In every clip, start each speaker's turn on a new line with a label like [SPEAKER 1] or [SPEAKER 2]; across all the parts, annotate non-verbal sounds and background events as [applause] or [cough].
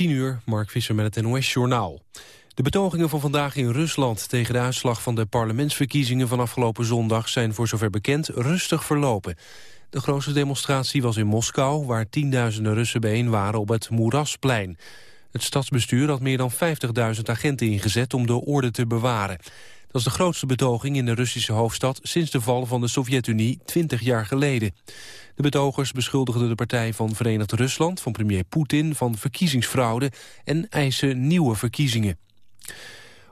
[SPEAKER 1] 10 uur, Mark Visser met het NOS-journaal. De betogingen van vandaag in Rusland tegen de uitslag van de parlementsverkiezingen van afgelopen zondag zijn voor zover bekend rustig verlopen. De grootste demonstratie was in Moskou, waar tienduizenden Russen bijeen waren op het Moerasplein. Het stadsbestuur had meer dan 50.000 agenten ingezet om de orde te bewaren. Dat is de grootste betoging in de Russische hoofdstad sinds de val van de Sovjet-Unie 20 jaar geleden. De betogers beschuldigden de partij van Verenigd Rusland, van premier Poetin, van verkiezingsfraude en eisen nieuwe verkiezingen.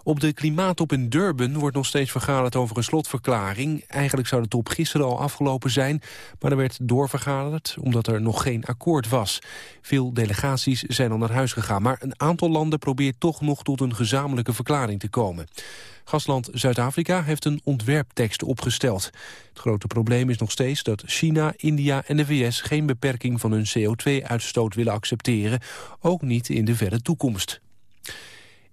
[SPEAKER 1] Op de klimaattop in Durban wordt nog steeds vergaderd over een slotverklaring. Eigenlijk zou de top gisteren al afgelopen zijn, maar er werd doorvergaderd omdat er nog geen akkoord was. Veel delegaties zijn al naar huis gegaan, maar een aantal landen probeert toch nog tot een gezamenlijke verklaring te komen. Gastland Zuid-Afrika heeft een ontwerptekst opgesteld. Het grote probleem is nog steeds dat China, India en de VS geen beperking van hun CO2-uitstoot willen accepteren, ook niet in de verre toekomst.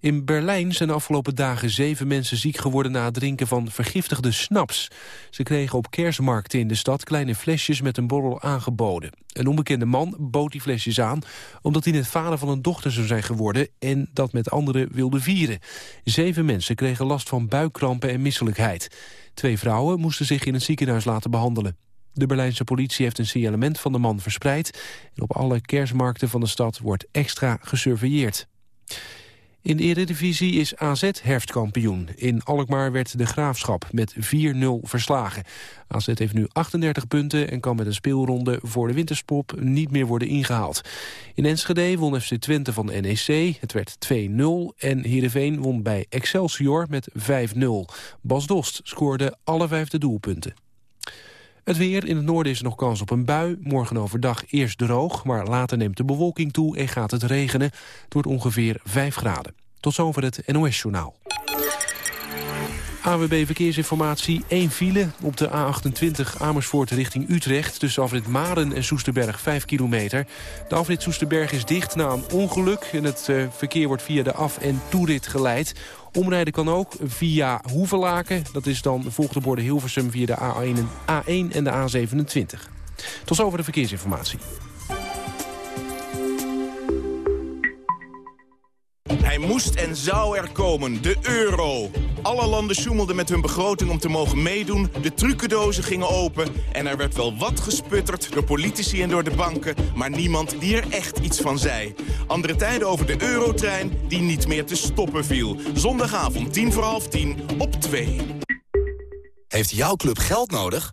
[SPEAKER 1] In Berlijn zijn de afgelopen dagen zeven mensen ziek geworden na het drinken van vergiftigde snaps. Ze kregen op kerstmarkten in de stad kleine flesjes met een borrel aangeboden. Een onbekende man bood die flesjes aan omdat hij net vader van een dochter zou zijn geworden en dat met anderen wilde vieren. Zeven mensen kregen last van buikkrampen en misselijkheid. Twee vrouwen moesten zich in het ziekenhuis laten behandelen. De Berlijnse politie heeft een signalement van de man verspreid... en op alle kerstmarkten van de stad wordt extra gesurveilleerd. In de Eredivisie is AZ herfstkampioen. In Alkmaar werd de Graafschap met 4-0 verslagen. AZ heeft nu 38 punten en kan met een speelronde voor de winterspop niet meer worden ingehaald. In Enschede won FC Twente van NEC, het werd 2-0 en Heerenveen won bij Excelsior met 5-0. Bas Dost scoorde alle vijfde doelpunten. Het weer. In het noorden is nog kans op een bui. Morgen overdag eerst droog, maar later neemt de bewolking toe en gaat het regenen. Het wordt ongeveer 5 graden. Tot zover het NOS-journaal. AWB Verkeersinformatie, 1 file op de A28 Amersfoort richting Utrecht... tussen afrit Maren en Soesterberg 5 kilometer. De afrit Soesterberg is dicht na een ongeluk... en het uh, verkeer wordt via de af- en toerit geleid. Omrijden kan ook via Hoevelaken. Dat is dan volgt de borden Hilversum via de A1 en, A1 en de A27. Tot zover de verkeersinformatie.
[SPEAKER 2] Hij moest en zou er komen, de euro. Alle landen sjoemelden met hun begroting om te mogen meedoen. De trucendozen gingen open en er werd wel wat gesputterd door politici en door de banken. Maar niemand die er echt iets van zei. Andere tijden over de eurotrein die niet meer te stoppen viel. Zondagavond tien voor half tien op 2.
[SPEAKER 3] Heeft jouw club geld nodig?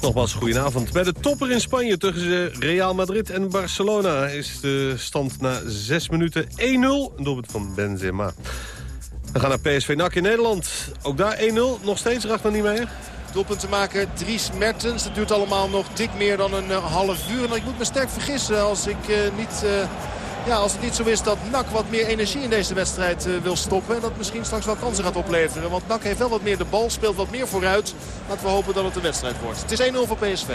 [SPEAKER 4] Nogmaals, goedenavond. Bij de topper in Spanje tussen Real Madrid en Barcelona... is de stand na 6 minuten 1-0. Een doelpunt van Benzema. We gaan naar PSV NAC in Nederland. Ook daar 1-0. Nog steeds Ragnar niet meer.
[SPEAKER 5] Doelpunt te maken, Dries Mertens. Dat duurt allemaal nog dik meer dan een uh, half uur. En ik moet me sterk vergissen als ik uh, niet... Uh, ja, als het niet zo is dat NAC wat meer energie in deze wedstrijd uh, wil stoppen. En dat misschien straks wel kansen gaat opleveren. Want NAC heeft wel wat meer de bal, speelt wat meer vooruit. Laten we hopen dat het een wedstrijd wordt. Het is 1-0 voor PSV.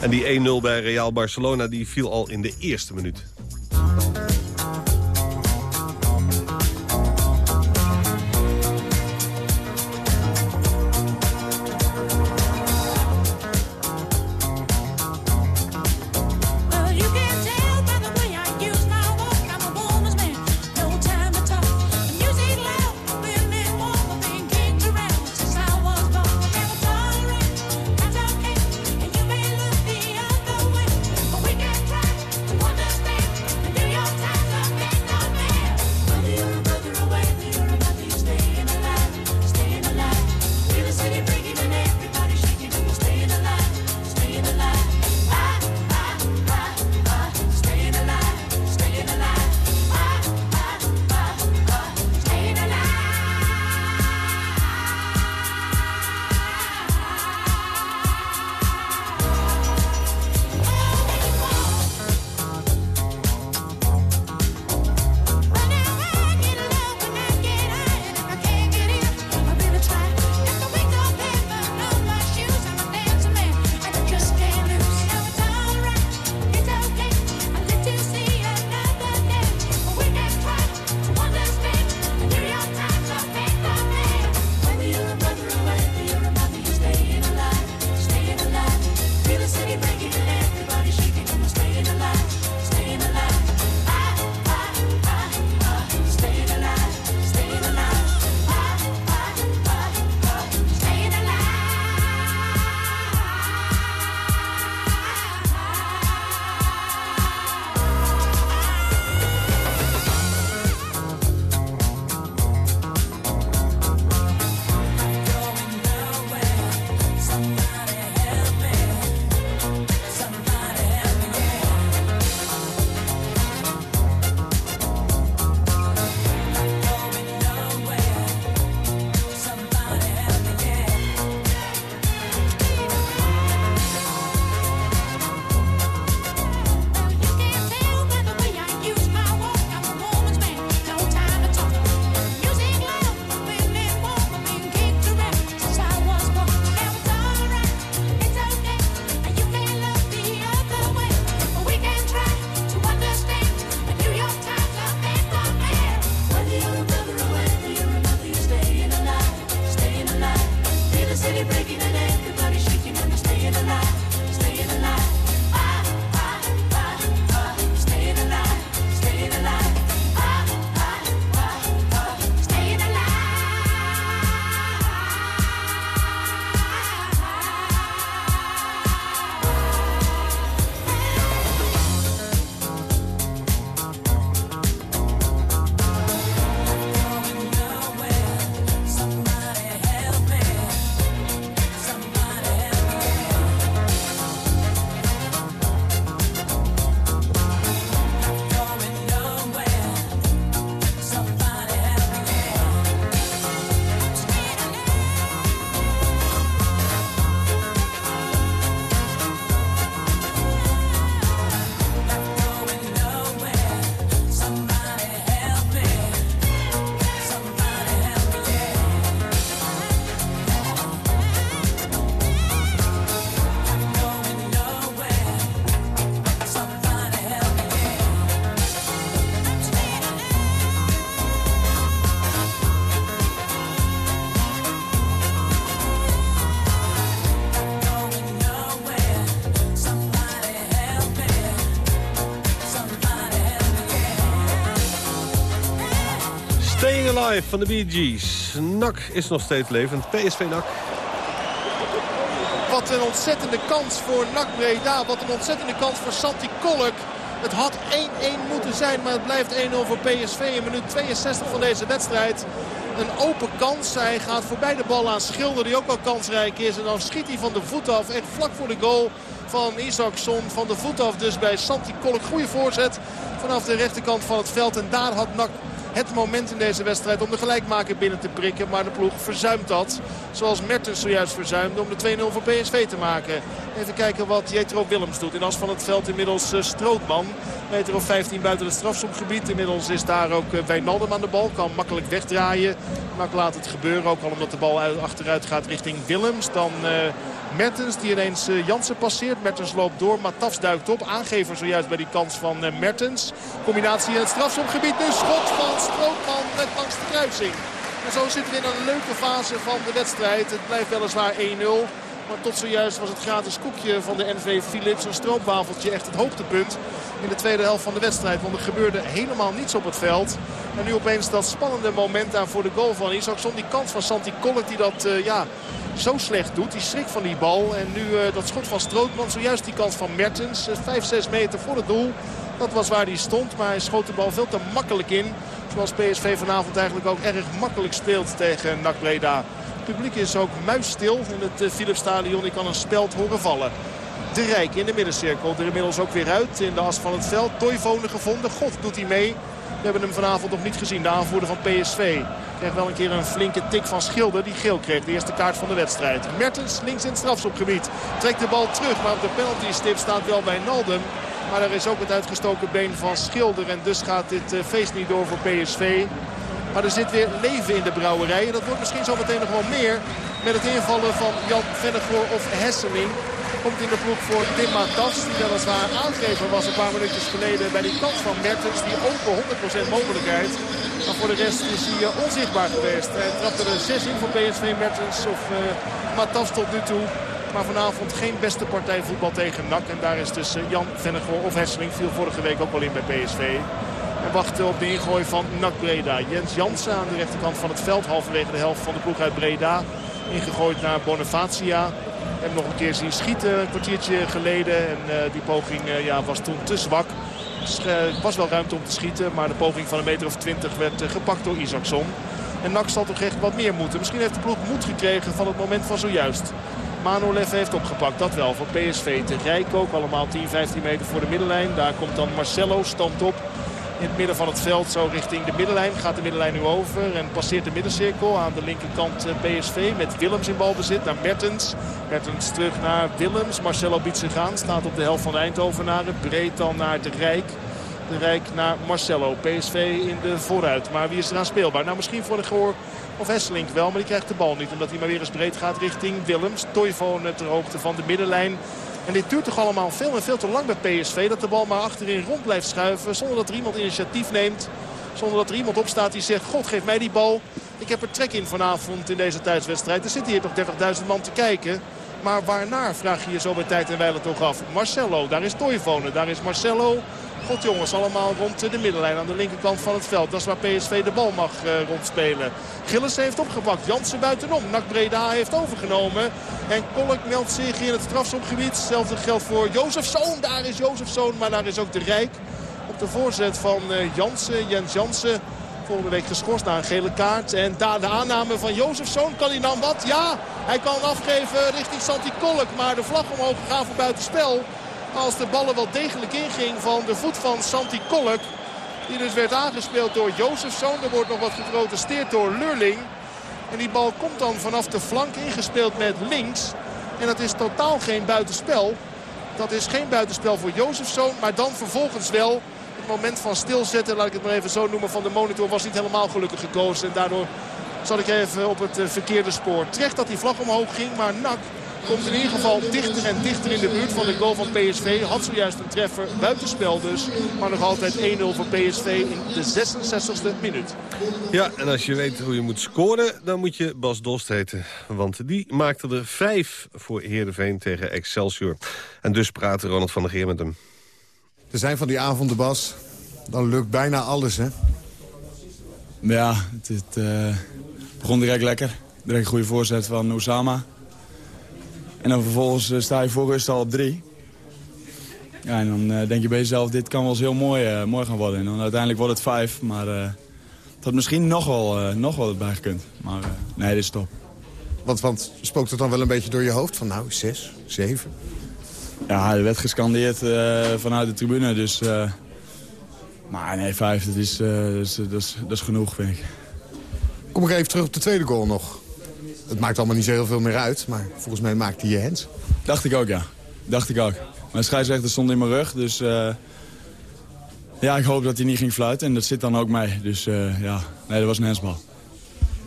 [SPEAKER 4] En die 1-0 bij Real Barcelona die viel al in de eerste minuut. Van de Bee Gees. NAC is nog steeds levend. PSV NAC.
[SPEAKER 5] Wat een ontzettende kans voor NAC Breda. Wat een ontzettende kans voor Santi Kolk. Het had 1-1 moeten zijn, maar het blijft 1-0 voor PSV in minuut 62 van deze wedstrijd. Een open kans. Hij gaat voorbij de bal aan Schilder, die ook wel kansrijk is. En dan schiet hij van de voet af, echt vlak voor de goal van Isaacson. Van de voet af dus bij Santi Kolk. Goede voorzet vanaf de rechterkant van het veld. En daar had NAC het moment in deze wedstrijd om de gelijkmaker binnen te prikken. Maar de ploeg verzuimt dat. Zoals Mertens zojuist verzuimde om de 2-0 voor PSV te maken. Even kijken wat Jetro Willems doet. In as van het veld inmiddels uh, Strootman. Meter of 15 buiten het strafschopgebied. Inmiddels is daar ook uh, Wijnaldum aan de bal. Kan makkelijk wegdraaien. Maar laat het gebeuren. Ook al omdat de bal achteruit gaat richting Willems. Dan... Uh, Mertens die ineens uh, Jansen passeert. Mertens loopt door. Matafs duikt op. Aangever zojuist bij die kans van uh, Mertens. Combinatie in het strafschopgebied. Nu schot van Strootman net langs de kruising. En zo zitten we in een leuke fase van de wedstrijd. Het blijft weliswaar 1-0. Maar tot zojuist was het gratis koekje van de NV Philips. Een stroopwafeltje echt het hoogtepunt in de tweede helft van de wedstrijd. Want er gebeurde helemaal niets op het veld. En nu opeens dat spannende moment aan voor de goal van Isaacson. Die kans van Santi Kollet die dat uh, ja, zo slecht doet. Die schrik van die bal. En nu uh, dat schot van Strootman. Zojuist die kans van Mertens. 5, 6 meter voor het doel. Dat was waar hij stond. Maar hij schoot de bal veel te makkelijk in. Zoals PSV vanavond eigenlijk ook erg makkelijk speelt tegen NAC Breda. Het publiek is ook muisstil in het uh, Philipsstadion. Ik kan een speld horen vallen. De Rijk in de middencirkel. Er inmiddels ook weer uit in de as van het veld. Toivonen gevonden. God doet hij mee. Hebben hem vanavond nog niet gezien. De aanvoerder van PSV. Krijgt wel een keer een flinke tik van Schilder. Die geel kreeg. De eerste kaart van de wedstrijd. Mertens links in het strafschopgebied. Trekt de bal terug. Maar op de penalty stip staat wel bij Naldum. Maar er is ook het uitgestoken been van Schilder. En dus gaat dit uh, feest niet door voor PSV. Maar er zit weer leven in de brouwerij. En dat wordt misschien zo meteen nog wel meer. Met het invallen van Jan Vennegoor of Hesseling. Komt in de ploeg voor Tim Matas. Die weliswaar aangever was een paar minuutjes geleden bij die kant van Mertens. Die open 100% mogelijkheid. Maar voor de rest is hij uh, onzichtbaar geweest. Hij trapte er 6 in voor PSV Mertens of uh, Matas tot nu toe. Maar vanavond geen beste partij voetbal tegen NAC. En daar is dus uh, Jan Vennegoor of Hesseling. Viel vorige week ook al in bij PSV. En wachten op de ingooi van NAC Breda. Jens Jansen aan de rechterkant van het veld. Halverwege de helft van de ploeg uit Breda. Ingegooid naar Bonifacia. Hem nog een keer zien schieten een kwartiertje geleden. En uh, die poging uh, ja, was toen te zwak. Er uh, was wel ruimte om te schieten. Maar de poging van een meter of twintig werd gepakt door Isaacson. En NAC zal toch echt wat meer moeten. Misschien heeft de ploeg moed gekregen van het moment van zojuist. Manolev heeft opgepakt, dat wel, voor PSV. Te Rijk ook, allemaal 10, 15 meter voor de middenlijn. Daar komt dan Marcelo, stamt op in het midden van het veld. Zo richting de middenlijn. Gaat de middenlijn nu over en passeert de middencirkel aan de linkerkant PSV. Met Willems in balbezit naar Mertens. Mertens terug naar Willems. Marcelo biedt zich aan. Staat op de helft van de Eindhovenaren. Breed dan naar de Rijk. De Rijk naar Marcelo. PSV in de vooruit. Maar wie is er aan speelbaar? Nou misschien voor de Goor of Hesselink wel. Maar die krijgt de bal niet. Omdat hij maar weer eens breed gaat richting Willems. Toivonen ter hoogte van de middenlijn. En dit duurt toch allemaal veel en veel te lang bij PSV. Dat de bal maar achterin rond blijft schuiven. Zonder dat er iemand initiatief neemt. Zonder dat er iemand opstaat die zegt, god geef mij die bal. Ik heb er trek in vanavond in deze thuiswedstrijd. Er zitten hier toch 30.000 man te kijken. Maar waarnaar vraag je je zo bij tijd en wijle toch af. Marcelo, daar is Toivonen, daar is Marcelo. God jongens, allemaal rond de middenlijn aan de linkerkant van het veld. Dat is waar PSV de bal mag uh, rondspelen. Gillis heeft opgepakt. Jansen buitenom. Nak Breda heeft overgenomen. En Kolk meldt zich in het strafschopgebied. Hetzelfde geldt voor Jozefzoon. Daar is Jozefzoon, maar daar is ook de Rijk. Op de voorzet van uh, Jansen, Jens Jansen. Volgende week geschorst naar een gele kaart. En daar de aanname van Jozefzoon. Kan hij dan wat? Ja, hij kan afgeven richting Santi Kolk. Maar de vlag omhoog gegaan voor buitenspel. Als de ballen wel degelijk inging van de voet van Santi Kolk. Die dus werd aangespeeld door Jozefzoon. Er wordt nog wat geprotesteerd door Lurling. En die bal komt dan vanaf de flank ingespeeld met links. En dat is totaal geen buitenspel. Dat is geen buitenspel voor Jozefzoon. Maar dan vervolgens wel moment van stilzetten, laat ik het maar even zo noemen, van de monitor was niet helemaal gelukkig gekozen. En daardoor zat ik even op het verkeerde spoor. Terecht dat die vlag omhoog ging, maar Nak komt in ieder geval dichter en dichter in de buurt van de goal van PSV. Had zojuist een treffer buitenspel dus. Maar nog altijd 1-0 voor PSV in de 66e minuut.
[SPEAKER 4] Ja, en als je weet hoe je moet scoren, dan moet je Bas Dost heten. Want die maakte er vijf voor Heerenveen tegen Excelsior. En dus praatte Ronald van der Geer met hem.
[SPEAKER 6] Er zijn van die avonden, Bas, dan lukt bijna alles, hè? Ja, het, het begon direct lekker. Direct een goede voorzet van Osama. En dan vervolgens sta je voor rust al op drie. Ja, en dan denk je bij jezelf, dit kan wel eens heel mooi, mooi gaan worden. En dan uiteindelijk wordt het vijf, maar het had misschien nog wel, nog wel bij gekund. Maar nee, dit is top.
[SPEAKER 7] Want, want spookt het dan wel een beetje door je hoofd van nou, zes, zeven?
[SPEAKER 6] Ja, er werd gescandeerd uh, vanuit de tribune, dus... Uh, maar nee, vijf, dat is, uh, dat, is, dat, is, dat is genoeg, vind ik.
[SPEAKER 7] Kom ik even terug op de tweede goal nog. Het maakt allemaal niet zo heel veel meer uit, maar volgens mij maakt hij je hands.
[SPEAKER 6] Dacht ik ook, ja. Dacht ik ook. Mijn scheidsrechter stond in mijn rug, dus... ja, ik hoop dat hij niet ging fluiten en dat zit dan ook mee. Dus ja, nee, dat was een handsbal.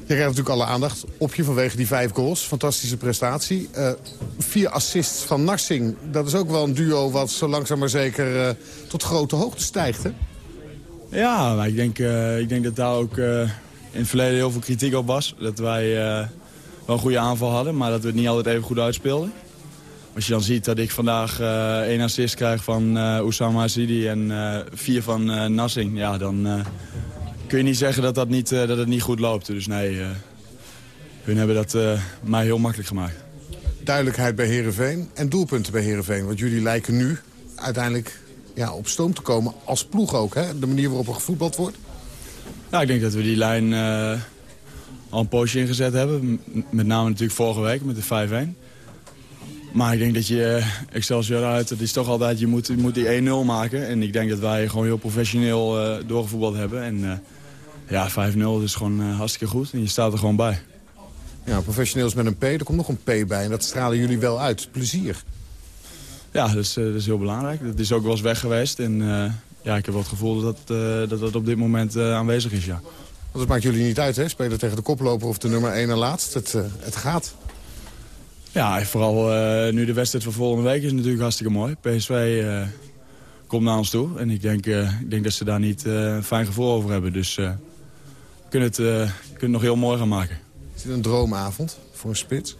[SPEAKER 7] Je krijgt natuurlijk alle aandacht op je vanwege die vijf goals. Fantastische prestatie. Uh, vier assists van Narsing. Dat is ook wel een duo wat zo langzaam maar zeker uh, tot grote hoogte stijgt, hè?
[SPEAKER 6] Ja, ik denk, uh, ik denk dat daar ook in het verleden heel veel kritiek op was. Dat wij wel een goede aanval hadden, maar dat we het niet altijd even goed uitspeelden. Als je dan ziet dat ik vandaag één assist krijg van Oussama Azidi en vier van Nassing... Ja, dan kun je niet zeggen dat, dat, niet, uh, dat het niet goed loopt. Dus nee, uh, hun hebben dat uh, mij heel makkelijk gemaakt.
[SPEAKER 7] Duidelijkheid bij Herenveen en doelpunten bij Herenveen. Want jullie lijken nu uiteindelijk ja, op stoom te komen als ploeg ook. Hè? De manier waarop er gevoetbald wordt.
[SPEAKER 6] Nou, ik denk dat we die lijn al een poosje ingezet hebben. Met name natuurlijk vorige week met de 5-1. Maar ik denk dat je Excelsior uit, dat is toch altijd, je moet, je moet die 1-0 maken. En ik denk dat wij gewoon heel professioneel uh, doorgevoetbald hebben. En ja, 5-0 is gewoon uh, hartstikke goed en je staat er gewoon bij.
[SPEAKER 7] Ja, professioneels met een P, er komt nog een P bij en dat stralen jullie wel uit. Plezier.
[SPEAKER 6] Ja, dat is, uh, dat is heel belangrijk. Dat is ook wel eens weg geweest en uh, ja, ik heb wel het gevoel dat dat, dat op dit moment aanwezig is, ja.
[SPEAKER 7] Want het maakt jullie niet uit, hè? Spelen tegen de koploper of de nummer 1 en laatst. Het, het gaat.
[SPEAKER 6] Ja, vooral nu de wedstrijd van volgende week is natuurlijk hartstikke mooi. PSV komt naar ons toe en ik denk, ik denk dat ze daar niet een fijn gevoel over hebben. Dus kunnen het, uh, kunnen nog heel mooi gaan maken.
[SPEAKER 7] Is dit een droomavond voor een spits?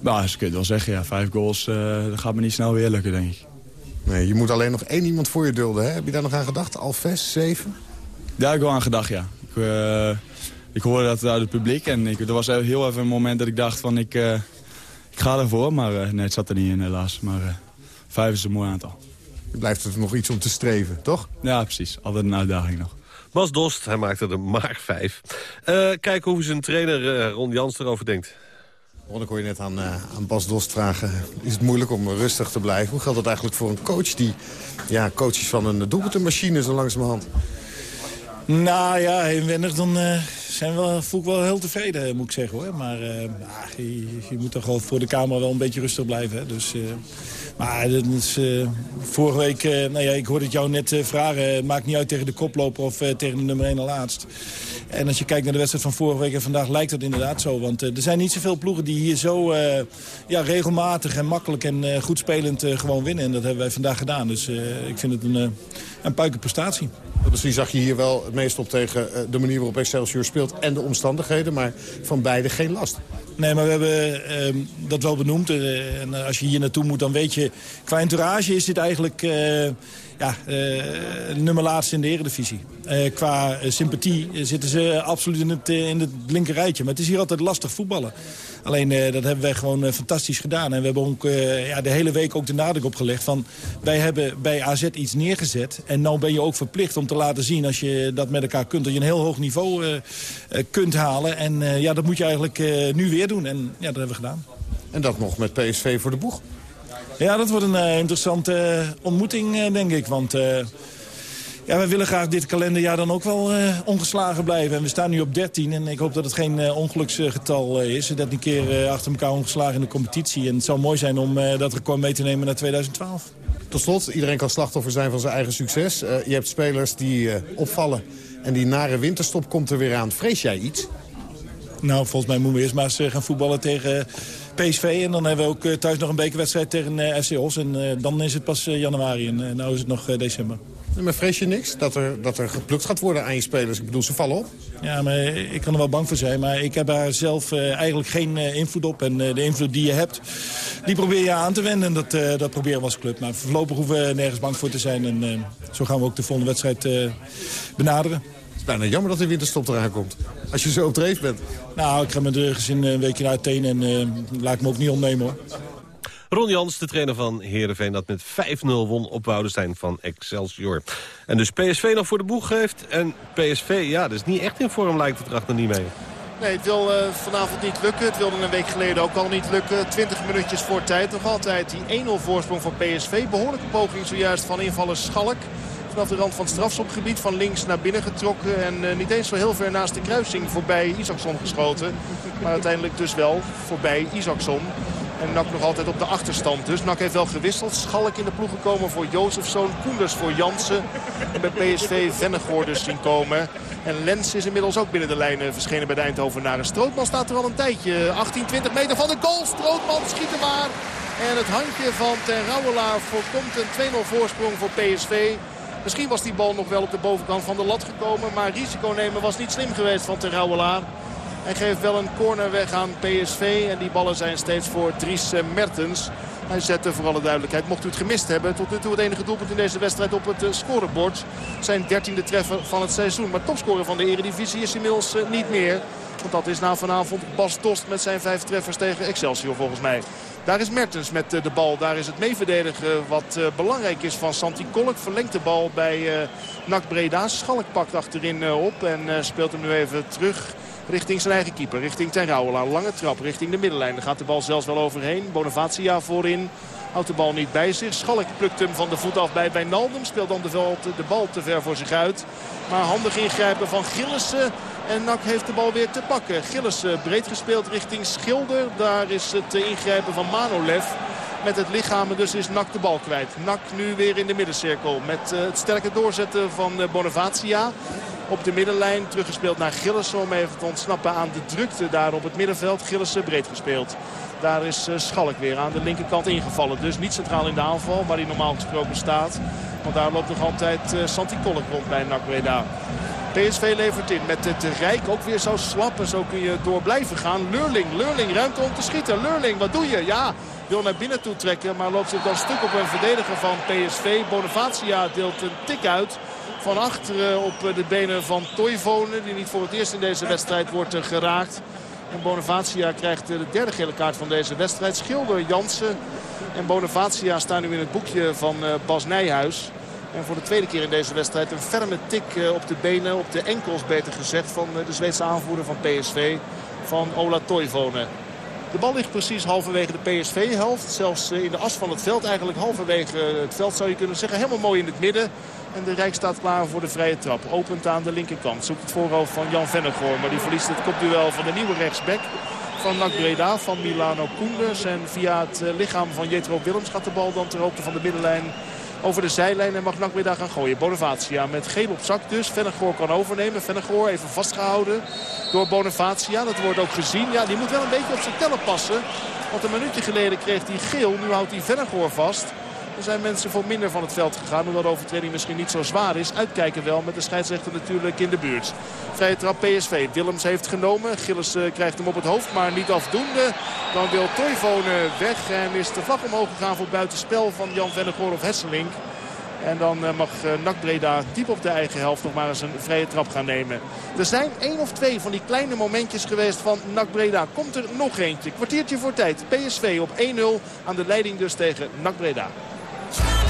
[SPEAKER 6] Nou, ze kunnen wel zeggen, ja, vijf goals, uh, dat gaat me niet snel weer lukken, denk ik.
[SPEAKER 7] Nee, je moet alleen nog één iemand voor je dulden, hè? Heb je daar nog aan gedacht? Alves, zeven?
[SPEAKER 6] Daar heb ik wel aan gedacht, ja. Ik, uh, ik hoorde dat uit het publiek en ik, er was heel even een moment dat ik dacht van, ik, uh, ik ga ervoor. Maar nee, het zat er niet in helaas. Maar vijf is een mooi aantal.
[SPEAKER 7] Je blijft er nog iets om te streven, toch?
[SPEAKER 6] Ja, precies. Altijd een uitdaging nog.
[SPEAKER 4] Bas Dost, hij maakte er maar vijf. Uh, kijken hoe zijn trainer uh, Ron Jans erover denkt.
[SPEAKER 7] Ron, ik hoor je net aan, uh, aan Bas Dost vragen... is het moeilijk om rustig te blijven? Hoe geldt dat eigenlijk voor een coach die ja, coach is van een doelpuntenmachine zo langzamerhand?
[SPEAKER 8] Nou ja, inwendig dan zijn we, voel ik wel heel tevreden, moet ik zeggen. hoor. Maar je, je, moet toch gewoon voor de camera wel een beetje rustig blijven. Hè? Dus maar dat is, uh, vorige week, uh, nou ja, ik hoorde het jou net uh, vragen. Maakt niet uit tegen de koploper of tegen de nummer 1 al laatst. En als je kijkt naar de wedstrijd van vorige week en vandaag lijkt dat inderdaad zo. Want er zijn niet zoveel ploegen die hier zo ja, regelmatig en makkelijk en goed spelend gewoon winnen. En dat hebben wij vandaag gedaan. Dus ik vind het een, een puike prestatie.
[SPEAKER 7] Misschien zag je hier wel het meest op tegen de manier waarop Excelsior speelt en de omstandigheden. Maar van beide geen last.
[SPEAKER 8] Nee, maar we hebben uh, dat wel benoemd. Uh, en als je hier naartoe moet, dan weet je... Qua entourage is dit eigenlijk uh, ja, nummer laatste in de eredivisie. qua sympathie zitten ze absoluut in het, in het linkerrijtje. Maar het is hier altijd lastig voetballen. Alleen dat hebben wij gewoon fantastisch gedaan. En we hebben ook ja, de hele week ook de nadruk op gelegd van... wij hebben bij AZ iets neergezet. En nou ben je ook verplicht om te laten zien als je dat met elkaar kunt... dat je een heel hoog niveau kunt halen. En ja, dat moet je eigenlijk nu weer doen. En ja, dat hebben we gedaan.
[SPEAKER 7] En dat nog met PSV voor de boeg?
[SPEAKER 8] Ja, dat wordt een uh, interessante uh, ontmoeting, uh, denk ik. Want ja, wij willen graag dit kalenderjaar dan ook wel ongeslagen blijven. En we staan nu op 13 en ik hoop dat het geen ongeluksgetal is. 13 keer achter elkaar ongeslagen in de competitie. En het zou mooi zijn om dat record mee te nemen naar 2012.
[SPEAKER 7] Tot slot, iedereen kan slachtoffer zijn van zijn eigen succes. je hebt spelers die opvallen en die nare winterstop komt er weer aan. Vrees jij iets?
[SPEAKER 8] Nou, volgens mij moeten we eerst maar eens gaan voetballen tegen PSV. En dan hebben we ook eh, thuis nog een bekerwedstrijd tegen eh, FC Os. En eh, dan is het pas januari en nu is het nog december.
[SPEAKER 7] Maar vrees je niks? Dat er, dat er geplukt gaat worden aan je spelers? Ik bedoel, ze vallen op.
[SPEAKER 8] Ja, maar ik kan er wel bang voor zijn. Maar ik heb daar zelf eigenlijk geen invloed op. En de invloed die je hebt, die probeer je aan te wenden. En dat, dat proberen we als club. Maar voorlopig hoeven we nergens bang voor te zijn. En zo gaan we ook de volgende wedstrijd benaderen.
[SPEAKER 7] is bijna jammer dat de winterstop eraan komt. Als je zo op dreef bent.
[SPEAKER 8] Nou, ik ga met de gezin een weekje naar Athene en laat ik me ook niet ontnemen hoor.
[SPEAKER 4] Ron Jans, de trainer van Heerenveen, dat met 5-0 won op Woudenstein van Excelsior. En dus PSV nog voor de boeg heeft. En PSV, ja, dus niet echt in vorm lijkt het erachter niet mee.
[SPEAKER 5] Nee, het wil uh, vanavond niet lukken. Het wilde een week geleden ook al niet lukken. 20 minuutjes voor tijd. Nog altijd die 1-0 voorsprong van PSV. Behoorlijke poging zojuist van invaller Schalk. Vanaf de rand van het strafschopgebied van links naar binnen getrokken. En uh, niet eens zo heel ver naast de kruising voorbij Isaacson geschoten. Maar uiteindelijk dus wel voorbij Isaacson. En Nak nog altijd op de achterstand. Dus Nak heeft wel gewisseld. Schalk in de ploeg gekomen voor Jozefzoon. Koenders voor Jansen. En bij PSV Vennegoor dus zien komen. En Lens is inmiddels ook binnen de lijnen verschenen bij de Eindhovenaren. Strootman staat er al een tijdje. 18, 20 meter van de goal. Strootman schiet hem aan. En het handje van Ten Rouwelaar voorkomt een 2-0 voorsprong voor PSV. Misschien was die bal nog wel op de bovenkant van de lat gekomen. Maar risico nemen was niet slim geweest van Ten Rouwelaar. Hij geeft wel een corner weg aan PSV. En die ballen zijn steeds voor Dries Mertens. Hij zette voor alle duidelijkheid, mocht u het gemist hebben... tot nu toe het enige doelpunt in deze wedstrijd op het uh, scorebord. Zijn dertiende treffer van het seizoen. Maar topscorer van de eredivisie is inmiddels uh, niet meer. Want dat is na vanavond Bas Dost met zijn vijf treffers tegen Excelsior volgens mij. Daar is Mertens met de bal. Daar is het meeverdedigen wat belangrijk is van Santi Kolk. Verlengt de bal bij NAC Breda. Schalk pakt achterin op en speelt hem nu even terug richting zijn eigen keeper. Richting Ten Rouwelaar. Lange trap richting de middenlijn. Daar gaat de bal zelfs wel overheen. Bonavacia voorin. Houdt de bal niet bij zich. Schalk plukt hem van de voet af bij Wijnaldum. Speelt dan de, de bal te ver voor zich uit. Maar handig ingrijpen van Gillissen. En Nak heeft de bal weer te pakken. Gillissen breed gespeeld richting Schilder. Daar is het ingrijpen van Manolev met het lichaam. Dus is Nak de bal kwijt. Nak nu weer in de middencirkel. Met het sterke doorzetten van Bonavacia op de middenlijn. Teruggespeeld naar Gillissen om even te ontsnappen aan de drukte daar op het middenveld. Gillissen breed gespeeld. Daar is Schalk weer aan de linkerkant ingevallen. Dus niet centraal in de aanval waar hij normaal gesproken staat. Want daar loopt nog altijd Santi Kolk rond bij NAC Breda. PSV levert in met de Rijk ook weer zo slap. En zo kun je door blijven gaan. Leurling, Leurling, ruimte om te schieten. Leurling, wat doe je? Ja, wil naar binnen toe trekken. Maar loopt zich dan stuk op een verdediger van PSV. Bonavacia deelt een tik uit van achteren op de benen van Toivonen. Die niet voor het eerst in deze wedstrijd wordt geraakt. En Bonavacia krijgt de derde gele kaart van deze wedstrijd. Schilder Jansen en Bonavacia staan nu in het boekje van Bas Nijhuis. En voor de tweede keer in deze wedstrijd een ferme tik op de benen, op de enkels beter gezegd... van de Zweedse aanvoerder van PSV, van Ola Toivonen. De bal ligt precies halverwege de PSV-helft. Zelfs in de as van het veld, eigenlijk halverwege het veld zou je kunnen zeggen. Helemaal mooi in het midden. En de Rijk staat klaar voor de vrije trap. Opent aan de linkerkant. Zoekt het voorhoofd van Jan Vennegoor. Maar die verliest het kopduel van de nieuwe rechtsback van NAC Breda. Van Milano Koenders. En via het lichaam van Jetro Willems gaat de bal dan ter hoogte van de middenlijn over de zijlijn en mag NAC Breda gaan gooien. Bonavacia met geel op zak dus. Vennegoor kan overnemen. Vennegoor even vastgehouden door Bonavacia. Dat wordt ook gezien. Ja, die moet wel een beetje op zijn tellen passen. Want een minuutje geleden kreeg hij geel. Nu houdt hij Vennegoor vast. Er zijn mensen voor minder van het veld gegaan. Hoewel de overtreding misschien niet zo zwaar is. Uitkijken wel met de scheidsrechter natuurlijk in de buurt. Vrije trap PSV. Willems heeft genomen. Gilles uh, krijgt hem op het hoofd, maar niet afdoende. Dan wil Toivonen weg en is de vlag omhoog gegaan voor buitenspel van Jan Vennegoor of Hesselink. En dan uh, mag uh, NAC Breda diep op de eigen helft nog maar eens een vrije trap gaan nemen. Er zijn één of twee van die kleine momentjes geweest van NAC Breda. Komt er nog eentje. Kwartiertje voor tijd. PSV op 1-0 aan de leiding dus tegen NAC Breda. Stop!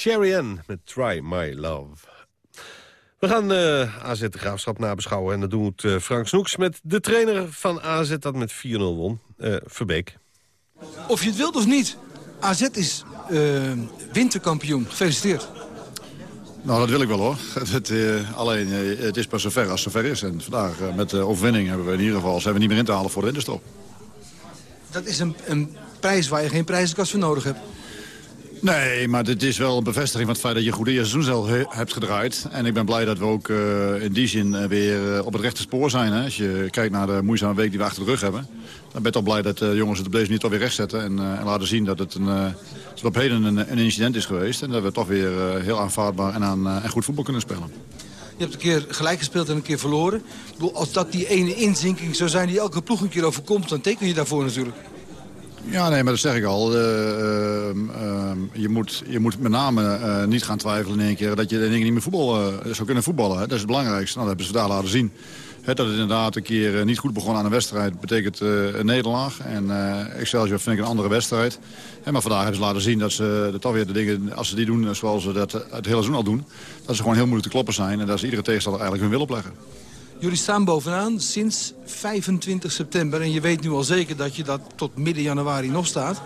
[SPEAKER 4] Sherry Ann met Try My Love. We gaan uh, AZ de Graafschap nabeschouwen. En dat doet uh, Frank Snoeks met de trainer van AZ dat met 4-0 won. Uh, Verbeek.
[SPEAKER 9] Of je het wilt of niet. AZ is winterkampioen. Gefeliciteerd.
[SPEAKER 10] Nou, dat wil ik wel hoor. [laughs] Het, alleen, het is pas zover als het zover is. En vandaag met de overwinning hebben we in ieder geval zijn we niet meer in te halen voor de winterstop.
[SPEAKER 9] Dat is een, een prijs waar je geen prijzenkast voor nodig hebt.
[SPEAKER 10] Nee, maar dit is wel een bevestiging van het feit dat je goed in je seizoen zelf hebt gedraaid. En ik ben blij dat we ook uh, in die zin uh, weer uh, op het rechte spoor zijn. Hè. Als je kijkt naar de moeizame week die we achter de rug hebben. Dan ben ik toch blij dat de jongens het op niet toch weer rechtzetten. En, en laten zien dat het, een, dat op heden een, een, incident is geweest. En dat we toch weer heel aanvaardbaar en, aan, en goed voetbal kunnen spelen.
[SPEAKER 9] Je hebt een keer gelijk gespeeld en een keer verloren. Als dat die ene inzinking zou zijn die elke ploeg een keer overkomt... dan teken je daarvoor natuurlijk.
[SPEAKER 10] Ja, nee, maar dat zeg ik al. Uh, uh, je, moet, je moet met name uh, niet gaan twijfelen in één keer... dat je in één keer niet meer voetbal, zou kunnen voetballen. Hè. Dat is het belangrijkste. Nou, dat hebben ze daar laten zien. Dat het inderdaad een keer niet goed begon aan een wedstrijd... betekent een nederlaag. En Excelsior vind ik een andere wedstrijd. Maar vandaag hebben ze laten zien dat ze dat weer de dingen... als ze die doen zoals ze dat het hele seizoen al doen... dat ze gewoon heel moeilijk te kloppen zijn... en dat ze iedere tegenstander eigenlijk hun wil opleggen.
[SPEAKER 9] Jullie staan bovenaan sinds 25 september. En je weet nu al zeker dat je dat tot midden januari nog staat.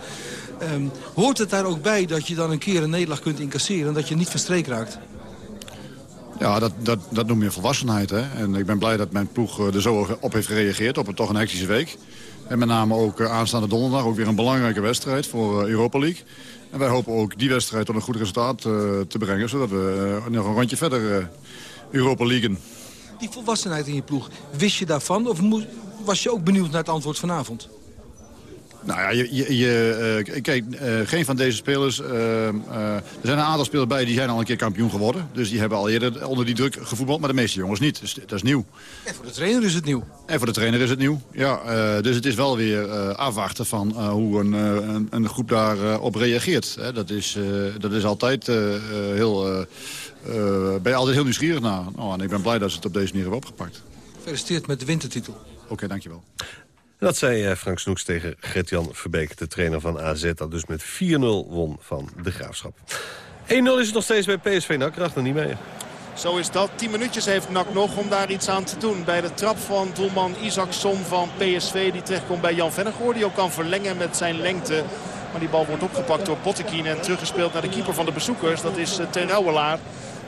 [SPEAKER 9] Um, hoort het daar ook bij dat je dan een keer een nederlaag kunt incasseren... en dat je niet van streek raakt?
[SPEAKER 10] Ja, dat, dat, dat noem je volwassenheid. Hè? En ik ben blij dat mijn ploeg eh, er zo op heeft gereageerd. Op een toch een hectische week. En met name ook eh, aanstaande donderdag ook weer een belangrijke wedstrijd voor eh, Europa League. En wij hopen ook die wedstrijd tot een goed resultaat te brengen. Zodat we nog een rondje verder Europa League
[SPEAKER 9] die volwassenheid in je ploeg, wist je daarvan? Of was je ook benieuwd naar het antwoord vanavond?
[SPEAKER 10] Nou ja, je, je, je uh, kijk, uh, geen van deze spelers... Uh, er zijn een aantal spelers bij die zijn al een keer kampioen geworden. Dus die hebben al eerder onder die druk gevoetbald. Maar de meeste jongens niet. Dus dat is nieuw.
[SPEAKER 9] En voor de trainer is het nieuw.
[SPEAKER 10] En voor de trainer is het nieuw, ja. dus het is wel weer afwachten van hoe een, een, een, groep daarop op reageert. dat, is, dat is altijd heel ben je altijd heel nieuwsgierig naar. Oh, en ik ben blij dat ze het op deze manier hebben opgepakt.
[SPEAKER 9] Gefeliciteerd met de wintertitel.
[SPEAKER 10] Oké, dankjewel.
[SPEAKER 4] Dat zei eh, Frank Snoeks tegen Gert-Jan Verbeek, de trainer van AZ... dat dus met 4-0 won van de Graafschap. 1-0 is het nog steeds bij PSV NAC, nog niet mee.
[SPEAKER 5] Zo is dat. 10 minuutjes heeft NAC nog om daar iets aan te doen. Bij de trap van doelman Isaacson van PSV. Die terechtkomt bij Jan Vennegoor. Die ook kan verlengen met zijn lengte. Maar die bal wordt opgepakt door Bottekin en teruggespeeld naar de keeper van de bezoekers. Dat is Ten Rouwelaar.